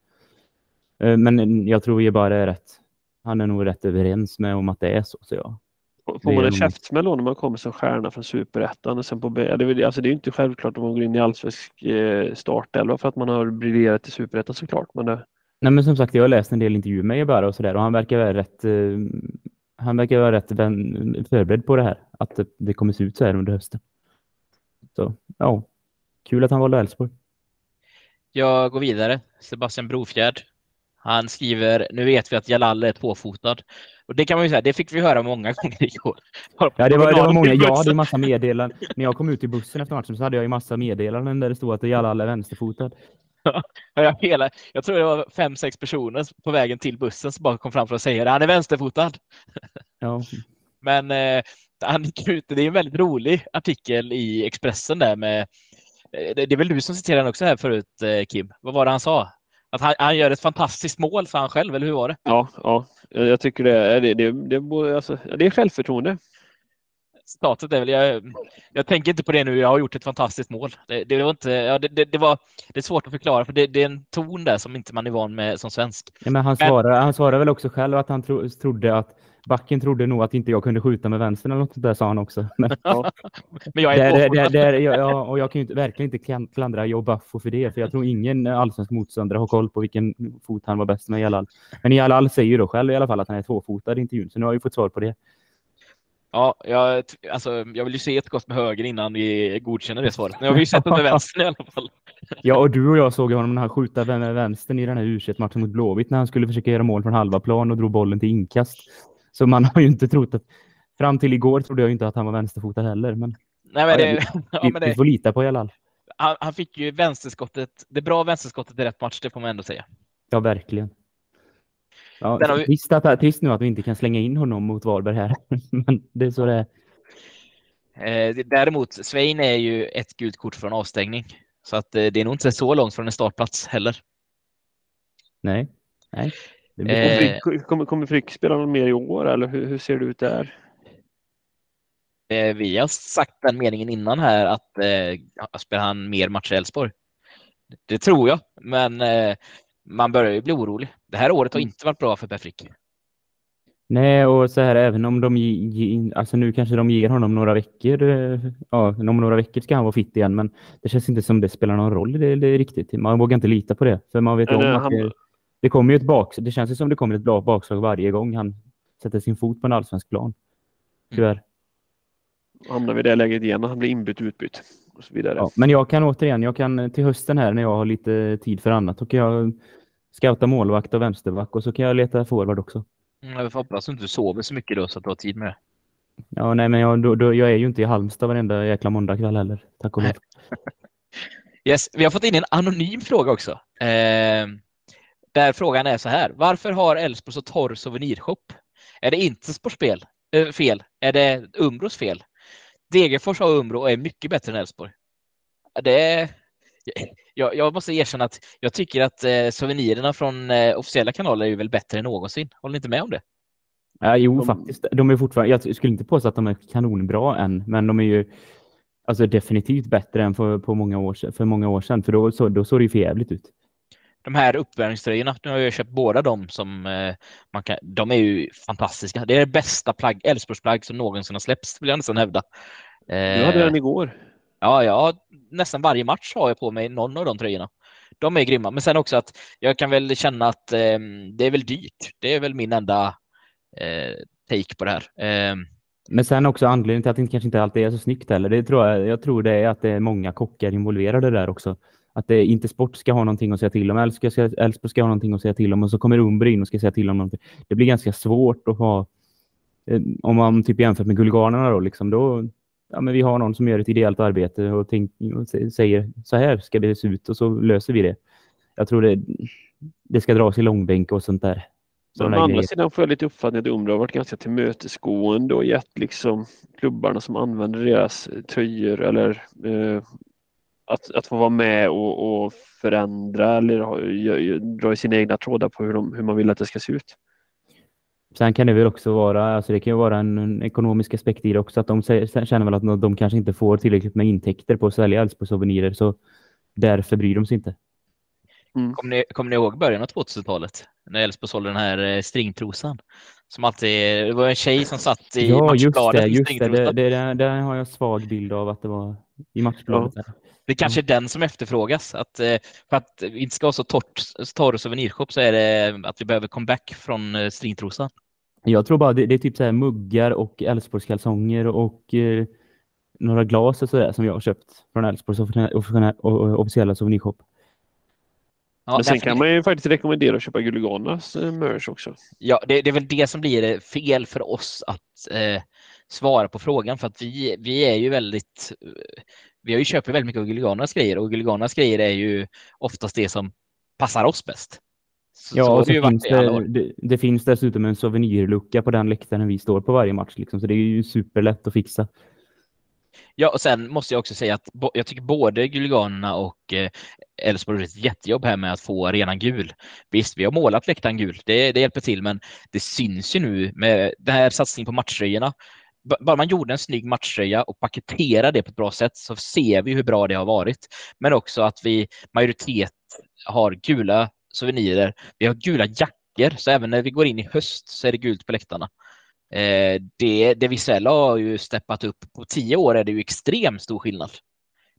Eh, Men jag tror ju bara är rätt. Han är nog rätt överens med om att det är så, så jag. Får man en käftsmäll när man kommer som stjärna från Superettan och sen på B? Alltså det är ju inte självklart om man går in i allsvensk eh, startelva för att man har briljerat i Superettan såklart. Men det, Nej, men som sagt, jag har läst en del intervjuer med bara och sådär och han verkar vara rätt, eh, han verkar vara rätt förberedd på det här, att det, det kommer se ut så här under hösten. Så, ja, kul att han valde Elfsborg. Jag går vidare. Sebastian Brofjärd. Han skriver, nu vet vi att Jalal är tvåfotad. Och det kan man ju säga, det fick vi höra många gånger igår. Ja, det var, det var många, jag hade ju massa meddelanden. När jag kom ut i bussen efter matchen så hade jag ju massa meddelanden där det stod att Jalal är vänsterfotad. Ja, jag, hela, jag tror det var fem, sex personer på vägen till bussen som bara kom fram för att säga det. Han är vänsterfotad. Ja, Men eh, han gick ut, det är en väldigt rolig artikel i Expressen där med, eh, det, det är väl du som citerade den också här förut eh, Kim. Vad var det han sa? Att han, han gör ett fantastiskt mål för han själv, eller hur var det? ja, ja, jag tycker det är, det, det, det, alltså, det är självförtroende. Citatet är väl, jag, jag tänker inte på det nu, jag har gjort ett fantastiskt mål. Det, det var inte, ja, det, det, det, var, det är svårt att förklara för det, det är en ton där som inte man är van med som svensk. Ja, men han Men- svarade, han svarade väl också själv att han tro, trodde att backen trodde nog att inte jag kunde skjuta med vänstern eller något där sa han också. Men Men jag är Där, där, där, ja, ja, och jag kan ju inte, verkligen inte klan- klandra Joe Buffo för det, för jag tror ingen allsvensk motståndare har koll på vilken fot han var bäst med Jalal. Men Jalal säger ju då själv i alla fall att han är tvåfotad i intervjun, så nu har jag ju fått svar på det. Ja, jag, alltså, jag vill ju se ett skott med höger innan vi godkänner det svaret. Men jag har ju sett det med vänstern i alla fall. Ja, och du och jag såg honom när han skjuta med vänstern i den här u matchen mot Blåvitt när han skulle försöka göra mål från halva plan och drog bollen till inkast. Så man har ju inte trott att... Fram till igår trodde jag inte att han var vänsterfotad heller, men, Nej, men det, ja, vi, men vi det, får lita på Jalal. han, han fick ju vänsterskottet, det bra vänsterskottet i rätt match, det får man ändå säga. Ja, verkligen. Ja, Den har vi- trist, att, trist nu att vi inte kan slänga in honom mot Varberg här, men det är så det är. Eh, däremot, Svein är ju ett gult kort från avstängning. Så att eh, det är nog inte så långt från en startplats heller. Nej. Nej. Blir Eh, Och Frick, kommer, kommer Frick spela någon mer i år eller hur, hur ser det ut där? Eh, vi har sagt den meningen innan här att eh, spelar han mer matcher i Elfsborg? Det tror jag, men eh, man börjar ju bli orolig. Det här året har inte varit bra för Per Frick. Nej, och så här även om de ge, alltså nu kanske de ger honom några veckor. eh, Ja, om några veckor ska han vara fit igen, men det känns inte som det spelar någon roll det, det är riktigt. Man vågar inte lita på det, för man vet Men, om eh, att han- det, det kommer ju ett bak. Det känns ju som det kommer ett bra bakslag varje gång han sätter sin fot på en allsvensk plan. Tyvärr. Hamnar vi i det läget igen, han blir inbytt utbytt och så vidare. Ja, men jag kan återigen, jag kan till hösten här när jag har lite tid för annat, kan jag scouta målvakt och vänsterback och så kan jag leta forward också. Mm, jag får hoppas att du inte sover så mycket då så att du har tid med det. Ja, nej, men jag, då, då, jag är ju inte i Halmstad varenda jäkla måndagkväll heller. Tack och lov. Yes, vi har fått in en anonym fråga också. Eh, där frågan är så här. Varför har Elfsborg så torr souvenirshop? Är det inte sportspel? Eh, fel? Är det Umbros fel? Degerfors har Umbro och är mycket bättre än Elfsborg. Det är... Jag, jag, måste erkänna att jag tycker att eh, souvenirerna från eh, officiella kanaler är väl bättre än någonsin. Håller ni inte med om det? Ja, jo, de... faktiskt. De är fortfarande, jag skulle inte påstå att de är kanonbra än, men de är ju alltså, definitivt bättre än för, på många år, för många år sedan, för då, så, då såg det ju för jävligt ut. De här uppvärmningströjorna, nu har jag köpt båda dem som eh, man kan, de är ju fantastiska. Det är det bästa plagg, Älvsborgsplagg som någonsin har släppts, vill jag nästan hävda. Eh, jag hade den igår. Ja, ja, nästan varje match har jag på mig någon av de tröjorna. De är grymma, men sen också att jag kan väl känna att eh, det är väl dyrt. Det är väl min enda eh, take på det här. Eh, men sen också anledningen till att det kanske inte alltid är så snyggt heller. Det tror jag, jag tror det är att det är många kockar involverade där också. Att det inte sport ska ha någonting att säga till om. Elfsborg ska, Elfsborg ska ha någonting att säga till om och så kommer Umbro in och ska säga till om någonting. Det blir ganska svårt att ha eh, om man typ jämför med Gulganerna då, liksom, då ja, men vi har någon som gör ett ideellt arbete och, tänk, och säger så här ska det se ut och så löser vi det. Jag tror det, det ska dras i långbänk och sånt där. Men å andra sidan får jag lite uppfattning att Umbro har varit ganska tillmötesgående och gett liksom klubbarna som använder deras tröjor eller eh, att, att få vara med och, och förändra eller dra i sina egna trådar på hur, de, hur man vill att det ska se ut. Sen kan det väl också vara, alltså det kan ju vara en, en ekonomisk aspekt i det också, att de känner väl att de kanske inte får tillräckligt med intäkter på att sälja Elfsborg-souvenirer, så därför bryr de sig inte. Mm. Kommer, ni, kommer ni ihåg början av 2000-talet? När Elfsborg sålde den här eh, stringtrosan? Som alltid, det var en tjej som satt i ja, just det, just det. Det, det, det. Där har jag svag bild av att det var i matchbladet. Ja. Det kanske är den som efterfrågas. Att, eh, för att vi inte ska ha så torrt, torr souvenirshop så är det att vi behöver comeback från eh, stringtrosan. Jag tror bara det, det är typ så här muggar och Älvsborgskalsonger och eh, några glas och sådär som jag har köpt från Älvsborgs officiella souvenirshop. Ja, Men sen kan man ju faktiskt rekommendera att köpa Guliganas eh, merch också. Ja, det, det, är väl det som blir fel för oss att eh, svara på frågan för att vi, vi är ju väldigt vi har ju köpt väldigt mycket av Guliganas grejer och Guliganas grejer är ju oftast det som passar oss bäst. Så, ja, så, så finns det, det, det, finns dessutom en souvenirlucka på den läktaren vi står på varje match. Liksom, så det är ju superlätt att fixa. Ja, och sen måste jag också säga att jag tycker både Guliganerna och eh, Elfsborg har ett jättejobb här med att få arenan gul. Visst, vi har målat läktaren gul, det, det hjälper till, men det syns ju nu med den här satsningen på matchtröjorna. Bara man gjorde en snygg matchtröja och paketerade det på ett bra sätt så ser vi hur bra det har varit. Men också att vi majoritet har gula souvenirer. Vi har gula jackor, så även när vi går in i höst så är det gult på läktarna. Eh, det, det visuella har ju steppat upp. På tio år är det ju extremt stor skillnad.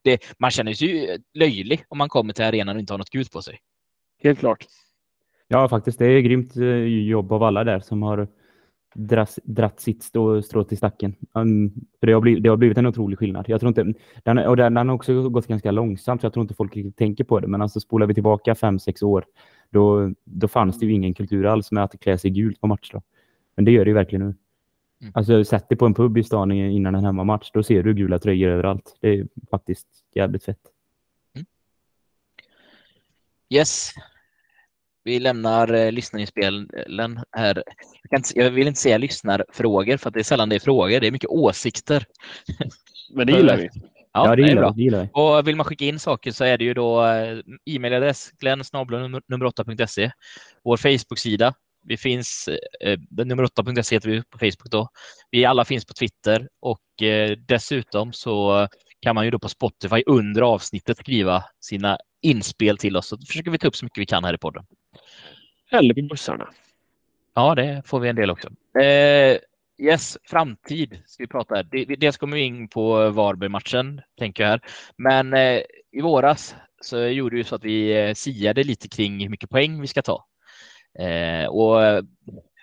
Det, man känner sig ju löjlig om man kommer till arenan och inte har något gult på sig. Helt klart. Ja, faktiskt. Det är grymt eh, jobb av alla där som har dras, dratt sitt strå, strå till stacken. Um, för det har, blivit, det har blivit en otrolig skillnad. Jag tror inte, den, och den, den har också gått ganska långsamt, så jag tror inte folk tänker på det. Men alltså spolar vi tillbaka fem, sex år, då, då fanns det ju ingen kultur alls med att klä sig gult på match. Då. Men det gör det ju verkligen nu. Mm. Alltså sätt dig på en pub i stan innan en hemmamatch, då ser du gula tröjor överallt. Det är faktiskt jävligt fett. Mm. Yes, vi lämnar eh, lyssnarinspelen här. Jag, kan inte, jag vill inte säga lyssnarfrågor för att det är sällan det är frågor. Det är mycket åsikter. Men det gillar vi. Ja, ja det, gillar, det gillar vi. Och vill man skicka in saker så är det ju då eh, e-mailadress glenn nummer 8.se. Vår Facebook-sida. Vi finns, eh, nummer 8.se heter vi på Facebook då. Vi alla finns på Twitter och eh, dessutom så kan man ju då på Spotify under avsnittet skriva sina inspel till oss. Så försöker vi ta upp så mycket vi kan här i podden. Eller på bussarna. Ja, det får vi en del också. Eh, yes, framtid ska vi prata. Det, dels kommer vi in på Varberg-matchen, tänker jag här. Men eh, i våras så gjorde vi så att vi eh, siade lite kring hur mycket poäng vi ska ta. Eh, och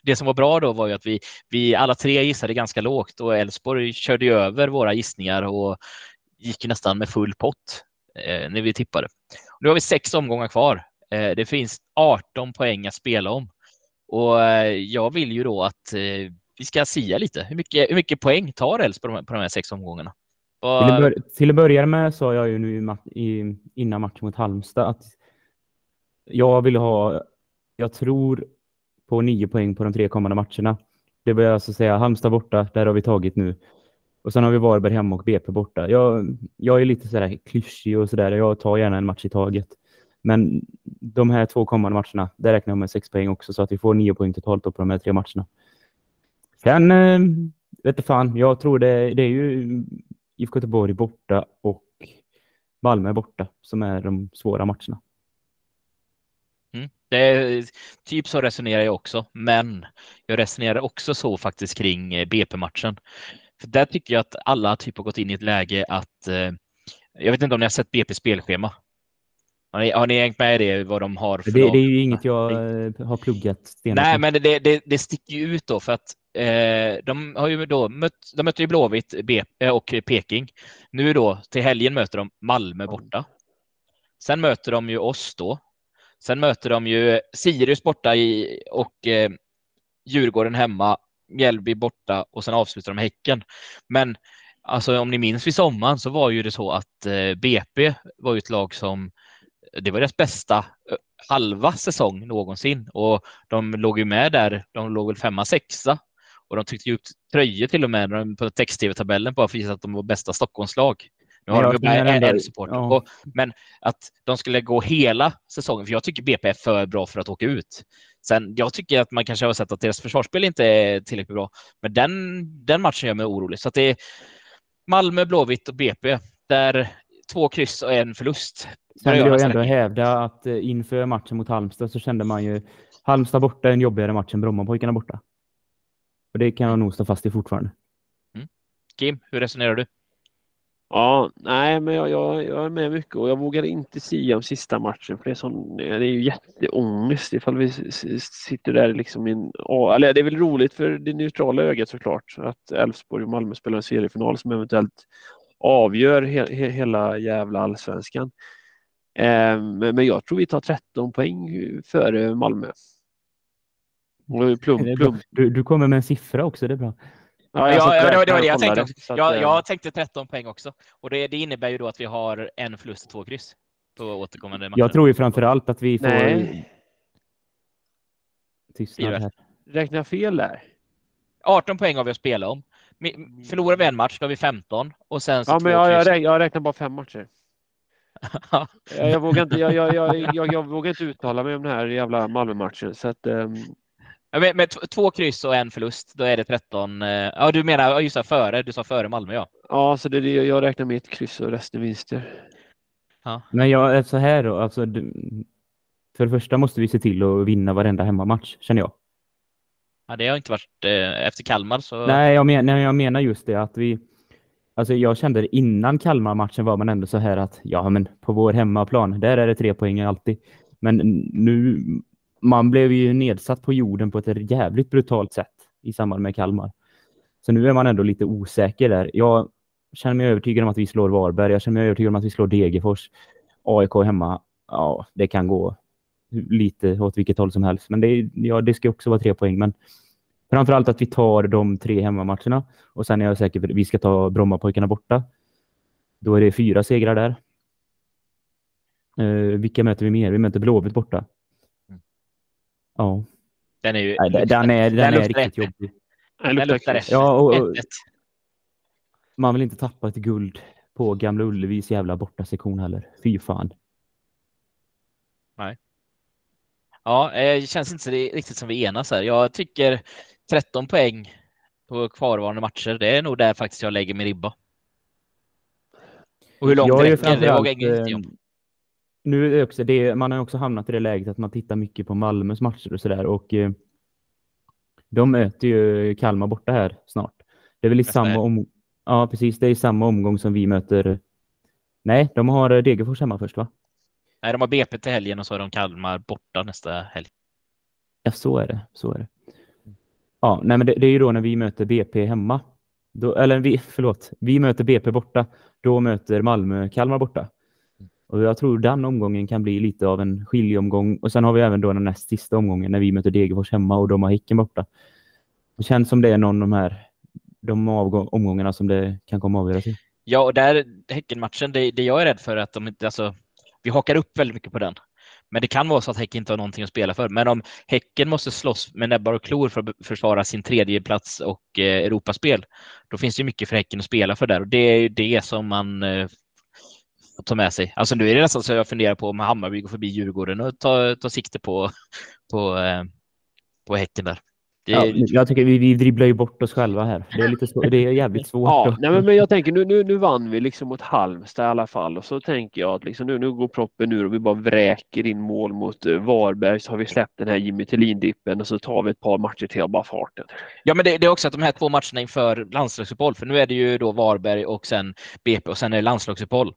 det som var bra då var ju att vi, vi alla tre gissade ganska lågt och Elfsborg körde över våra gissningar och gick nästan med full pott eh, när vi tippade. Nu har vi sex omgångar kvar. Eh, det finns 18 poäng att spela om och eh, jag vill ju då att eh, vi ska sia lite. Hur mycket, hur mycket poäng tar Elfsborg på, på de här sex omgångarna? Och... Till, att till att börja med sa jag ju nu i, innan matchen mot Halmstad att jag vill ha, jag tror på nio poäng på de tre kommande matcherna. Det vill alltså säga Halmstad borta, där har vi tagit nu. Och sen har vi Varberg hemma och BP borta. Jag, jag är lite sådär klyschig och sådär. Jag tar gärna en match i taget. Men de här två kommande matcherna, där räknar jag med sex poäng också så att vi får nio poäng totalt på de här tre matcherna. Sen, eh, äh, vet du fan, jag tror det, det är ju IFK Göteborg borta och Malmö borta som är de svåra matcherna. Mm. Det är, typ så resonerar jag också, men jag resonerar också så faktiskt kring eh, BP-matchen. För där tycker jag att alla typ har gått in i ett läge att eh, jag vet inte om ni har sett BP spelschema. Har ni, har ni hängt med i det, vad de har för det, det är ju inget jag eh, har pluggat stenat. Nej, men det, det, det sticker ju ut då för att eh, de har ju då mött, de mötte ju Blåvitt eh, och Peking. Nu då till helgen möter de Malmö borta. Sen möter de ju oss då. Sen möter de ju Sirius borta i, och eh, Djurgården hemma, Mjällby borta och sen avslutar de Häcken. Men alltså om ni minns vid sommaren så var ju det så att eh, BP var ju ett lag som det var deras bästa halva säsong någonsin och de låg ju med där. De låg väl femma, sexa och de tryckte ut tröjor till och med på text-tv-tabellen bara för att visa att de var bästa Stockholmslag. Nu har de bara en, en support. Ja. Men att de skulle gå hela säsongen, för jag tycker BP är för bra för att åka ut. Sen, jag tycker att man kanske har sett att deras försvarsspel inte är tillräckligt bra, men den, den matchen gör mig orolig. Så att det är Malmö, Blåvitt och BP, där två kryss och en förlust. Sen vill jag ändå hävda att eh, inför matchen mot Halmstad så kände man ju Halmstad borta är en jobbigare match än Brommapojkarna borta. Och det kan jag nog stå fast i fortfarande. Mm. Kim, hur resonerar du? Ja, nej, men jag, jag, jag, är med mycket och jag vågar inte säga om sista matchen för det är, sån, det är ju jätteångest ifall vi sitter där liksom i en, eller det är väl roligt för det neutrala ögat såklart att Elfsborg och Malmö spelar en seriefinal som eventuellt avgör he, he, hela jävla allsvenskan. Eh, men jag tror vi tar 13 poäng före Malmö. Plum, plum. Du, du kommer med en siffra också, det är bra. Ja, ja, ja, det var det jag tänkte också. Jag, jag tänkte 13 poäng också. Och det, det, innebär ju då att vi har en förlust och två kryss på återkommande matcher. Jag tror ju framför allt att vi får... Nej. Tystnad här. Räknar fel där? 18 poäng har vi att spela om. Förlorar vi en match, då har vi 15. Och sen ja, men jag, jag, räknar, jag räknar bara fem matcher. jag, jag, vågar inte, jag, jag, jag, jag, vågar inte uttala mig om den här jävla Malmö-matchen. Så att, um... med, med två kryss och en förlust, då är det 13. Eh, ja, du menar just det, före. Du sa före Malmö, ja. Ja, så det, jag räknar med ett kryss och resten vinster. Ja. Men jag är så här då. Alltså, för det första måste vi se till att vinna varenda hemmamatch, känner jag. Ja, det har inte varit eh, efter Kalmar. Så... Nej, jag, men, jag menar just det att vi... Alltså jag kände det innan Kalmar-matchen var man ändå så här att ja, men på vår hemmaplan, där är det tre poäng alltid. Men nu, man blev ju nedsatt på jorden på ett jävligt brutalt sätt i samband med Kalmar. Så nu är man ändå lite osäker där. Jag känner mig övertygad om att vi slår Varberg. Jag känner mig övertygad om att vi slår Degerfors. AIK hemma, ja, det kan gå lite åt vilket håll som helst. Men det, ja, det ska också vara tre poäng. Men framförallt att vi tar de tre hemmamatcherna. Och sen är jag säker på att vi ska ta Brommapojkarna borta. Då är det fyra segrar där. Uh, vilka möter vi mer? Vi möter Blåvitt borta. Mm. Ja. Den är ju... Nej, den, den är, den, den är riktigt rätt. jobbig. Den luktar efter. Ja, och, och, man vill inte tappa ett guld på Gamla Ullevis jävla bortasektion heller. Fy fan. Nej. Ja, det eh, känns inte riktigt som vi enas här. Jag tycker 13 poäng på kvarvarande matcher, det är nog där faktiskt jag lägger min ribba. Och hur långt jag det räcker, det vågar eh, Nu är också det, man har också hamnat i det läget att man tittar mycket på Malmös matcher och sådär och eh, de möter ju Kalmar borta här snart. Det är väl i samma om... Ja, precis. Det är i samma omgång som vi möter... Nej, de har Degerfors hemma först, va? Nej, de har BP till helgen och så har de Kalmar borta nästa helg. Ja, så är det. Så är det. Ja, nej men det, det är ju då när vi möter BP hemma. Då, eller vi, förlåt, vi möter BP borta. Då möter Malmö Kalmar borta. Och jag tror den omgången kan bli lite av en skiljeomgång. Och sen har vi även då den näst sista omgången när vi möter Degerfors hemma och de har Häcken borta. Det känns som det är någon av de här de omgångarna som det kan komma att avgöras i. Ja, och där Häckenmatchen, det, det jag är rädd för är att de inte, alltså, vi hakar upp väldigt mycket på den. Men det kan vara så att Häcken inte har någonting att spela för. Men om Häcken måste slåss med näbbar och klor för att försvara sin tredje plats och eh, Europaspel, då finns det mycket för Häcken att spela för där. Och det är det som man eh, får ta med sig. Alltså nu är det nästan så jag funderar på om Hammarby går förbi Djurgården och tar, tar sikte på, på, eh, på Häcken där. Ja, jag tycker vi, vi dribblar ju bort oss själva här. Det är, lite svår, det är jävligt svårt. Ja, nej, men, jag tänker nu, nu, nu vann vi liksom mot Halmstad i alla fall och så tänker jag att liksom, nu, nu går proppen ur och vi bara vräker in mål mot uh, Varberg så har vi släppt den här Jimmy Thelin-dippen och så tar vi ett par matcher till av bara farten. Ja, men det, det, är också att de här två matcherna inför landslagsuppehåll, för nu är det ju då Varberg och sen BP och sen är det landslagsuppehåll.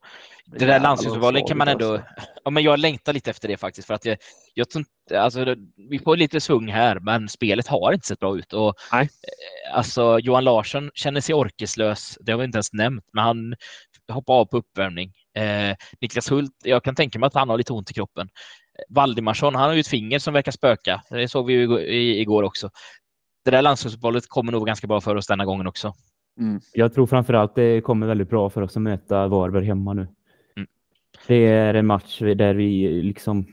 Det där landslagsuppehållet kan man ändå... Alltså. Ja, men jag längtar lite efter det faktiskt för att jag, jag alltså, vi får lite svung här, men spelet har inte sett bra ut. Och, Nej. Eh, alltså, Johan Larsson känner sig orkeslös. Det har vi inte ens nämnt, men han hoppar av på uppvärmning. Eh, Niklas Hult, jag kan tänka mig att han har lite ont i kroppen. Valdimarsson, han har ju ett finger som verkar spöka. Det såg vi ju igår också. Det där landslagsuppehållet kommer nog ganska bra för oss denna gången också. Mm. Jag tror framförallt det kommer väldigt bra för oss att möta Varberg hemma nu. Det är en match där vi liksom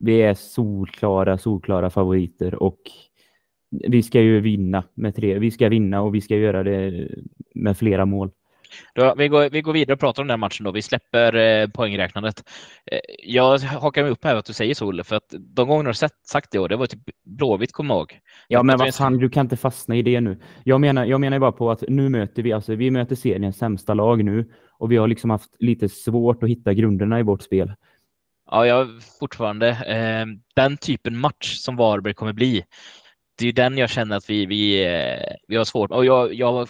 vi är solklara, solklara favoriter och vi ska ju vinna med tre. Vi ska vinna och vi ska göra det med flera mål. Då, vi, går, vi går vidare och pratar om den matchen då. Vi släpper eh, poängräknandet. Eh, jag hakar mig upp här att du säger så, Olle, för att de gånger du har sett, sagt det, och det var typ Blåvitt, kom ihåg. Ja, men vad fan, du kan inte fastna i det nu. Jag menar, jag menar bara på att nu möter vi, alltså vi möter seriens sämsta lag nu och vi har liksom haft lite svårt att hitta grunderna i vårt spel. Ja, jag fortfarande. Eh, den typen match som Varberg kommer bli, det är den jag känner att vi, vi, eh, vi har svårt och jag, jag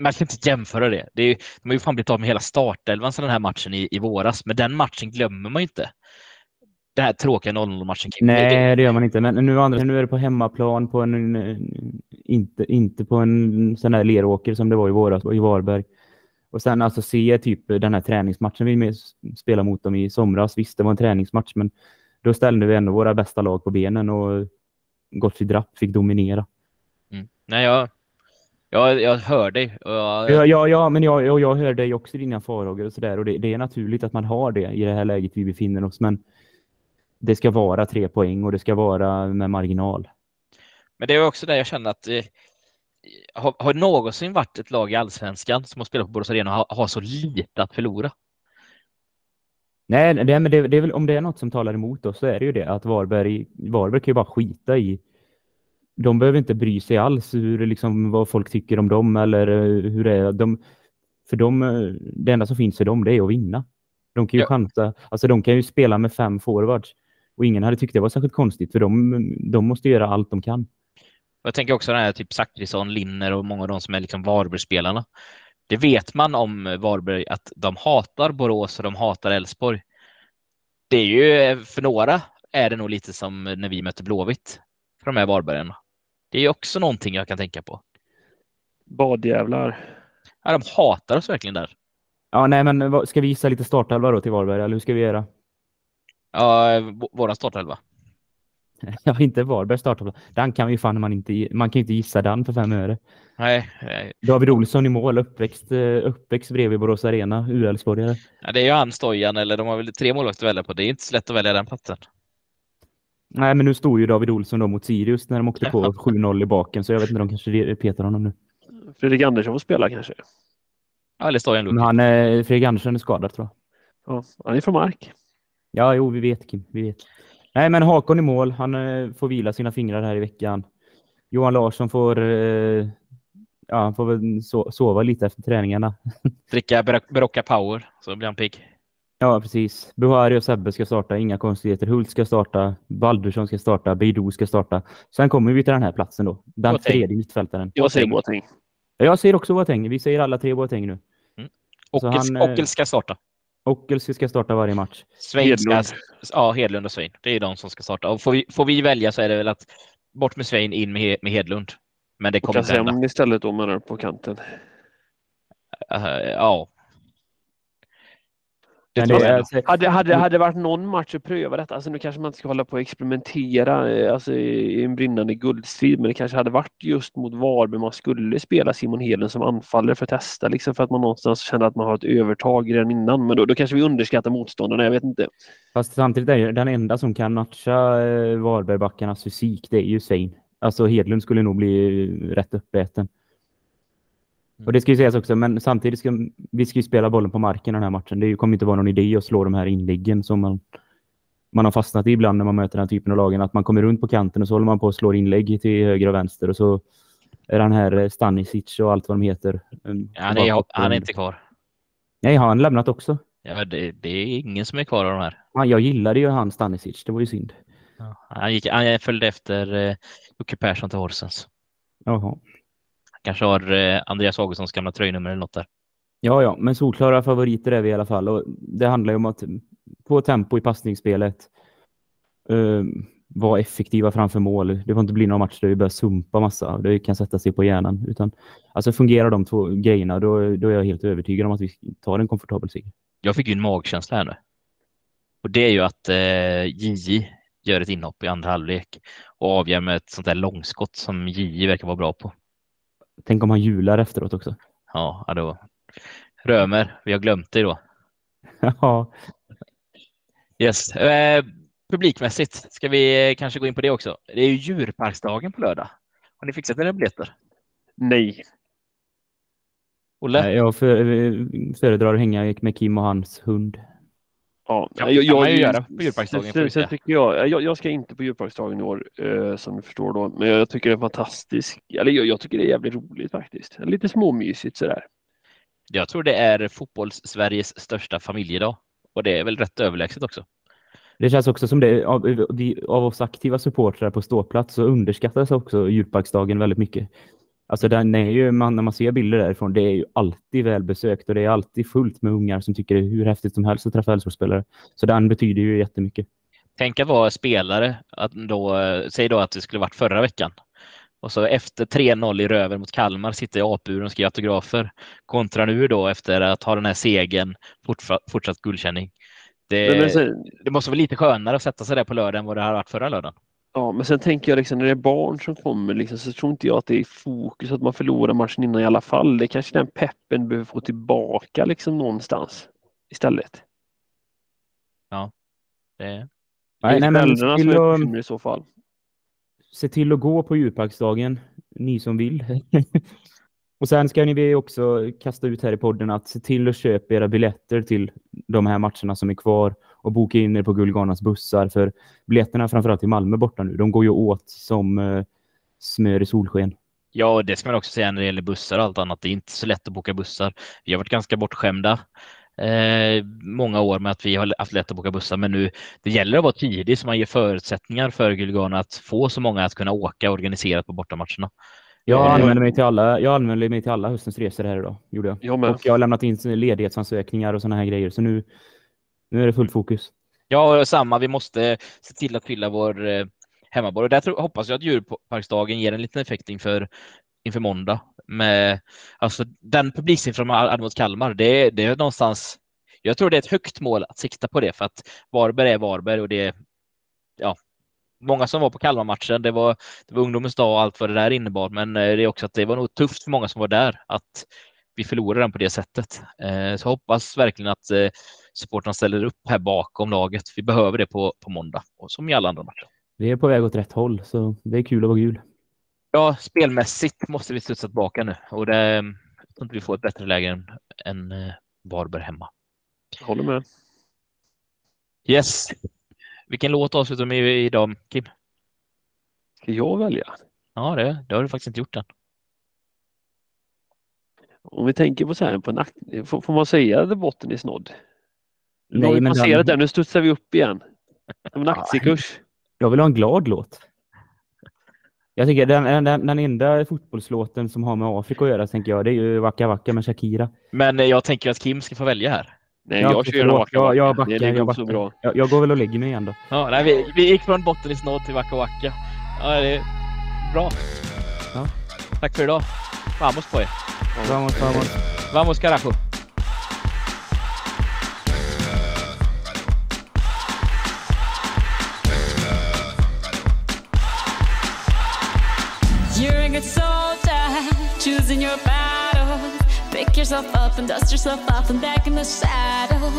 man kan inte jämföra det. det är, de har ju fan blivit av med hela startelvan sedan den här matchen i, i våras, men den matchen glömmer man ju inte. Den här tråkiga 0-0-matchen. Nej, det gör man inte. Men nu, andra, nu är det på hemmaplan, på en, inte, inte på en sån här leråker som det var i våras i Varberg. Och sen alltså se typ den här träningsmatchen vi spelade mot dem i somras. Visst, det var en träningsmatch, men då ställde vi ändå våra bästa lag på benen och Gottfried Rapp fick dominera. Mm. Nej, jag, jag, jag hör dig. Jag... Ja, ja, ja, men jag, jag, jag hör dig också i dina farhågor och sådär. Och det, det, är naturligt att man har det i det här läget vi befinner oss. Men det ska vara tre poäng och det ska vara med marginal. Men det är också där jag känner att eh, har, har någonsin varit ett lag i allsvenskan som har spelat på Borås Arena och har, har så lite att förlora? Nej, det, men det, det är väl, om det är något som talar emot oss så är det ju det att Varberg, Varberg kan ju bara skita i de behöver inte bry sig alls hur, liksom, vad folk tycker om dem eller eh, hur det är. De, för dem, eh, det enda som finns för dem det är att vinna. De kan ju ja. chansa, alltså de kan ju spela med fem forwards och ingen hade tyckt det var särskilt konstigt för de, de måste göra allt de kan. Jag tänker också den här typ Zachrisson, Linner och många av de som är liksom Varberg-spelarna. Det vet man om Varberg att de hatar Borås och de hatar Elfsborg. Det är ju för några är det nog lite som när vi mötte Blåvitt för de här Varbergarna. Det är också någonting jag kan tänka på. Badjävlar. Ja, de hatar oss verkligen där. Ja, nej, men ska vi gissa lite startelva då till Varberg, eller hur ska vi göra? Ja, våran startelva. Ja, inte Varbergs startelva. Den kan vi fan man inte, man kan inte gissa den för fem öre. Nej, nej. David Olsson i mål, uppväxt, eh, uppväxt bredvid Borås Arena, UL-sporgare. Ja, det är ju han, Stojan, eller de har väl tre målvakter att välja på. Det är inte så lätt att välja den platsen. Nej, men nu stod ju David Olsson då mot Sirius när de åkte på 7-0 i baken, så jag vet inte, de kanske petar honom nu. Fredrik Andersson får spela kanske? Ja, eller Stojan Men han är, Fredrik Andersson är skadad tror jag. Ja, han är från Mark. Ja, jo, vi vet Kim, vi vet. Nej, men Hakon i mål. Han eh, får vila sina fingrar här i veckan. Johan Larsson får, eh, ja, han får väl so sova lite efter träningarna. Dricka Berocca Power, så blir han pigg. Ja, precis. Buhari och Sebbe ska starta, inga konstigheter. Hult ska starta, Baldursson ska starta, Beidou ska starta. Sen kommer vi till den här platsen då. Den Boateng. tredje mittfältaren. Jag säger Boateng. Jag säger också Boateng. Vi säger alla tre Boateng nu. Mm. Ockels, han, eh, Ockel ska starta. Ockel ska starta varje match. Svein ska, ja, Hedlund och Svein. Det är de som ska starta. Och får vi, får vi välja så är det väl att bort med Svein, in med, med Hedlund. Men det kommer inte hända. Kassem istället då menar på kanten. Eh, ja. Men tror det alltså, Hade, hade, hade det varit någon match att pröva detta, alltså nu kanske man inte ska hålla på och experimentera eh, alltså, i en brinnande guldstrid, men det kanske hade varit just mot Varberg man skulle spela Simon Heden som anfallare för att testa, liksom för att man någonstans känner att man har ett övertag redan innan. Men då, då kanske vi underskattar motståndarna, jag vet inte. Fast samtidigt är den enda som kan matcha eh, Varbergbackarnas fysik, det är ju Sein. Alltså Hedlund skulle nog bli eh, rätt uppäten. Och det ska ju sägas också, men samtidigt ska vi ska ju spela bollen på marken den här matchen. Det kommer inte vara någon idé att slå de här inläggen som man, man har fastnat i ibland när man möter den här typen av lagen. Att man kommer runt på kanten och så håller man på och slår inlägg till höger och vänster och så är den här eh, Stanisic och allt vad de heter. Han är, han är in. inte kvar. Nej, har han lämnat också? Ja, det, det är ingen som är kvar av de här. Ja, jag gillade ju han Stanisic, det var ju synd. Ja. Han, gick, han följde efter eh, Jocke Persson till Horsens. Jaha. Kanske har eh, Andreas Augustssons gamla tröjnummer eller något där. Ja, ja, men solklara favoriter är vi i alla fall. Och det handlar ju om att få tempo i passningsspelet. Uh, vara effektiva framför mål. Det får inte bli någon match där vi börjar sumpa massa. Det kan sätta sig på hjärnan. Utan, alltså fungerar de två grejerna, då, då är jag helt övertygad om att vi tar en komfortabel seger. Jag fick ju en magkänsla här nu. Och det är ju att eh, JJ gör ett inhopp i andra halvlek och avgör med ett sånt där långskott som JJ verkar vara bra på. Tänk om han hjular efteråt också. Ja, då. Römer, vi har glömt dig då. Ja, Yes. Eh, publikmässigt ska vi eh, kanske gå in på det också. Det är ju djurparksdagen på lördag. Har ni fixat era biljetter? Nej. Olle? Nej, jag för, föredrar att hänga med Kim och hans hund. Ja, Kan- kan man ju göra på djurparksdagen, Sen, tycker jag, jag, jag ska inte på djurparksdagen i år eh, som du förstår då, men jag tycker det är fantastiskt. Eller jag, jag tycker det är jävligt roligt faktiskt. Lite småmysigt sådär. Jag tror det är fotbolls-Sveriges största familjedag. Och det är väl rätt överlägset också. Det känns också som det, av, av oss aktiva supportrar på ståplats så underskattas också djurparksdagen väldigt mycket. Alltså den är ju, man, när man ser bilder därifrån, det är ju alltid välbesökt och det är alltid fullt med ungar som tycker det är hur häftigt som helst att träffa Elfsborgsspelare. Så den betyder ju jättemycket. Tänk att vara spelare, att då, säg då att det skulle varit förra veckan. Och så efter 3-0 i röven mot Kalmar sitter i apburen och skriver autografer. Kontra nu då efter att ha den här segern, fortsatt, fortsatt guldkänning. Det, det måste vara lite skönare att sätta sig där på lördagen än vad det har varit förra lördagen. Ja, men sen tänker jag liksom när det är barn som kommer liksom, så tror inte jag att det är fokus att man förlorar matchen innan i alla fall. Det är kanske den peppen behöver få tillbaka liksom någonstans istället. Det, Det Nej, är nej, men se till, att, i så fall. se till att gå på djurparksdagen, ni som vill. och sen ska ni vi också kasta ut här i podden att se till att köpa era biljetter till de här matcherna som är kvar och boka in er på Guldgarnas bussar för biljetterna framförallt i Malmö borta nu, de går ju åt som eh, smör i solsken. Ja, och det ska man också säga när det gäller bussar och allt annat. Det är inte så lätt att boka bussar. Vi har varit ganska bortskämda eh, många år med att vi har haft lätt att boka bussar, men nu det gäller att vara tidig så man ger förutsättningar för Guldgarna att få så många att kunna åka organiserat på bortamatcherna. Jag Eh, anmälde mig till alla, jag anmälde mig till alla höstens resor här idag, gjorde jag. Jag. Och jag har lämnat in ledighetsansökningar och sådana här grejer, så nu, nu är det fullt fokus. Ja, samma. Vi måste se till att fylla vår eh, hemmaborg. Och där tror, hoppas jag att djurparksdagen ger en liten effekt inför, inför måndag. Med, alltså, den publiksiffran man hade mot Kalmar, det, det är någonstans... Jag tror det är ett högt mål att sikta på det för att Varberg är Varberg och det är ja, många som var på Kalmar-matchen. Det var, det var ungdomens dag och allt vad det där innebar, men eh, det är också att det var nog tufft för många som var där att vi förlorade den på det sättet. Eh, Så jag hoppas verkligen att eh, supportrarna ställer upp här bakom laget. Vi behöver det på, på måndag, och som i alla andra matcher. Vi är på väg åt rätt håll, så det är kul att vara gul. Ja, spelmässigt måste vi studsa tillbaka nu och det, jag tror inte vi får ett bättre läge än, än eh, Varberg hemma. Jag håller med. Yes. Vilken låt avslutar vi med idag, Kim? Ska jag välja? Ja, det, det har du faktiskt inte gjort än. Om vi tänker på så här på nack, får, får man säga att botten är snodd? Nu Nej, har vi men passerat den- den, nu studsar vi upp igen. Som en aktiekurs. Jag vill ha en glad låt. Jag tycker den, den, den enda fotbollslåten som har med Afrika att göra, tänker jag, det är ju Waka Waka med Shakira. Men eh, jag tänker att Kim ska få välja här. Nej, Ja, jag kör förlåt. en Waka Jag- Waka. jag backar, jag backar. bra. Jag, jag går väl och lägger mig igen då. Ja, nej, vi, vi gick från botten i snodd till Waka Waka. Ja, det är bra. Tack för idag. Vamos på er. Vamos, eh, vamos. Vamos carajo. You're a good soldier, choosing your battle. Pick yourself up and dust yourself off and back in the saddle.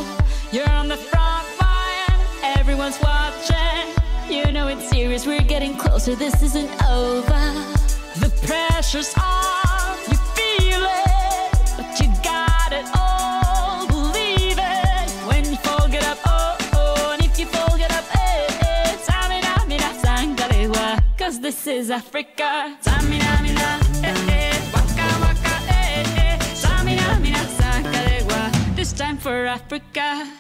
You're on the front line, everyone's watching. You know it's serious, we're getting closer, this isn't over. The pressure's on, this is Africa. Samina, mina, eh, eh, waka, waka, eh, eh. Samina, mina, sangalewa, this time for Africa.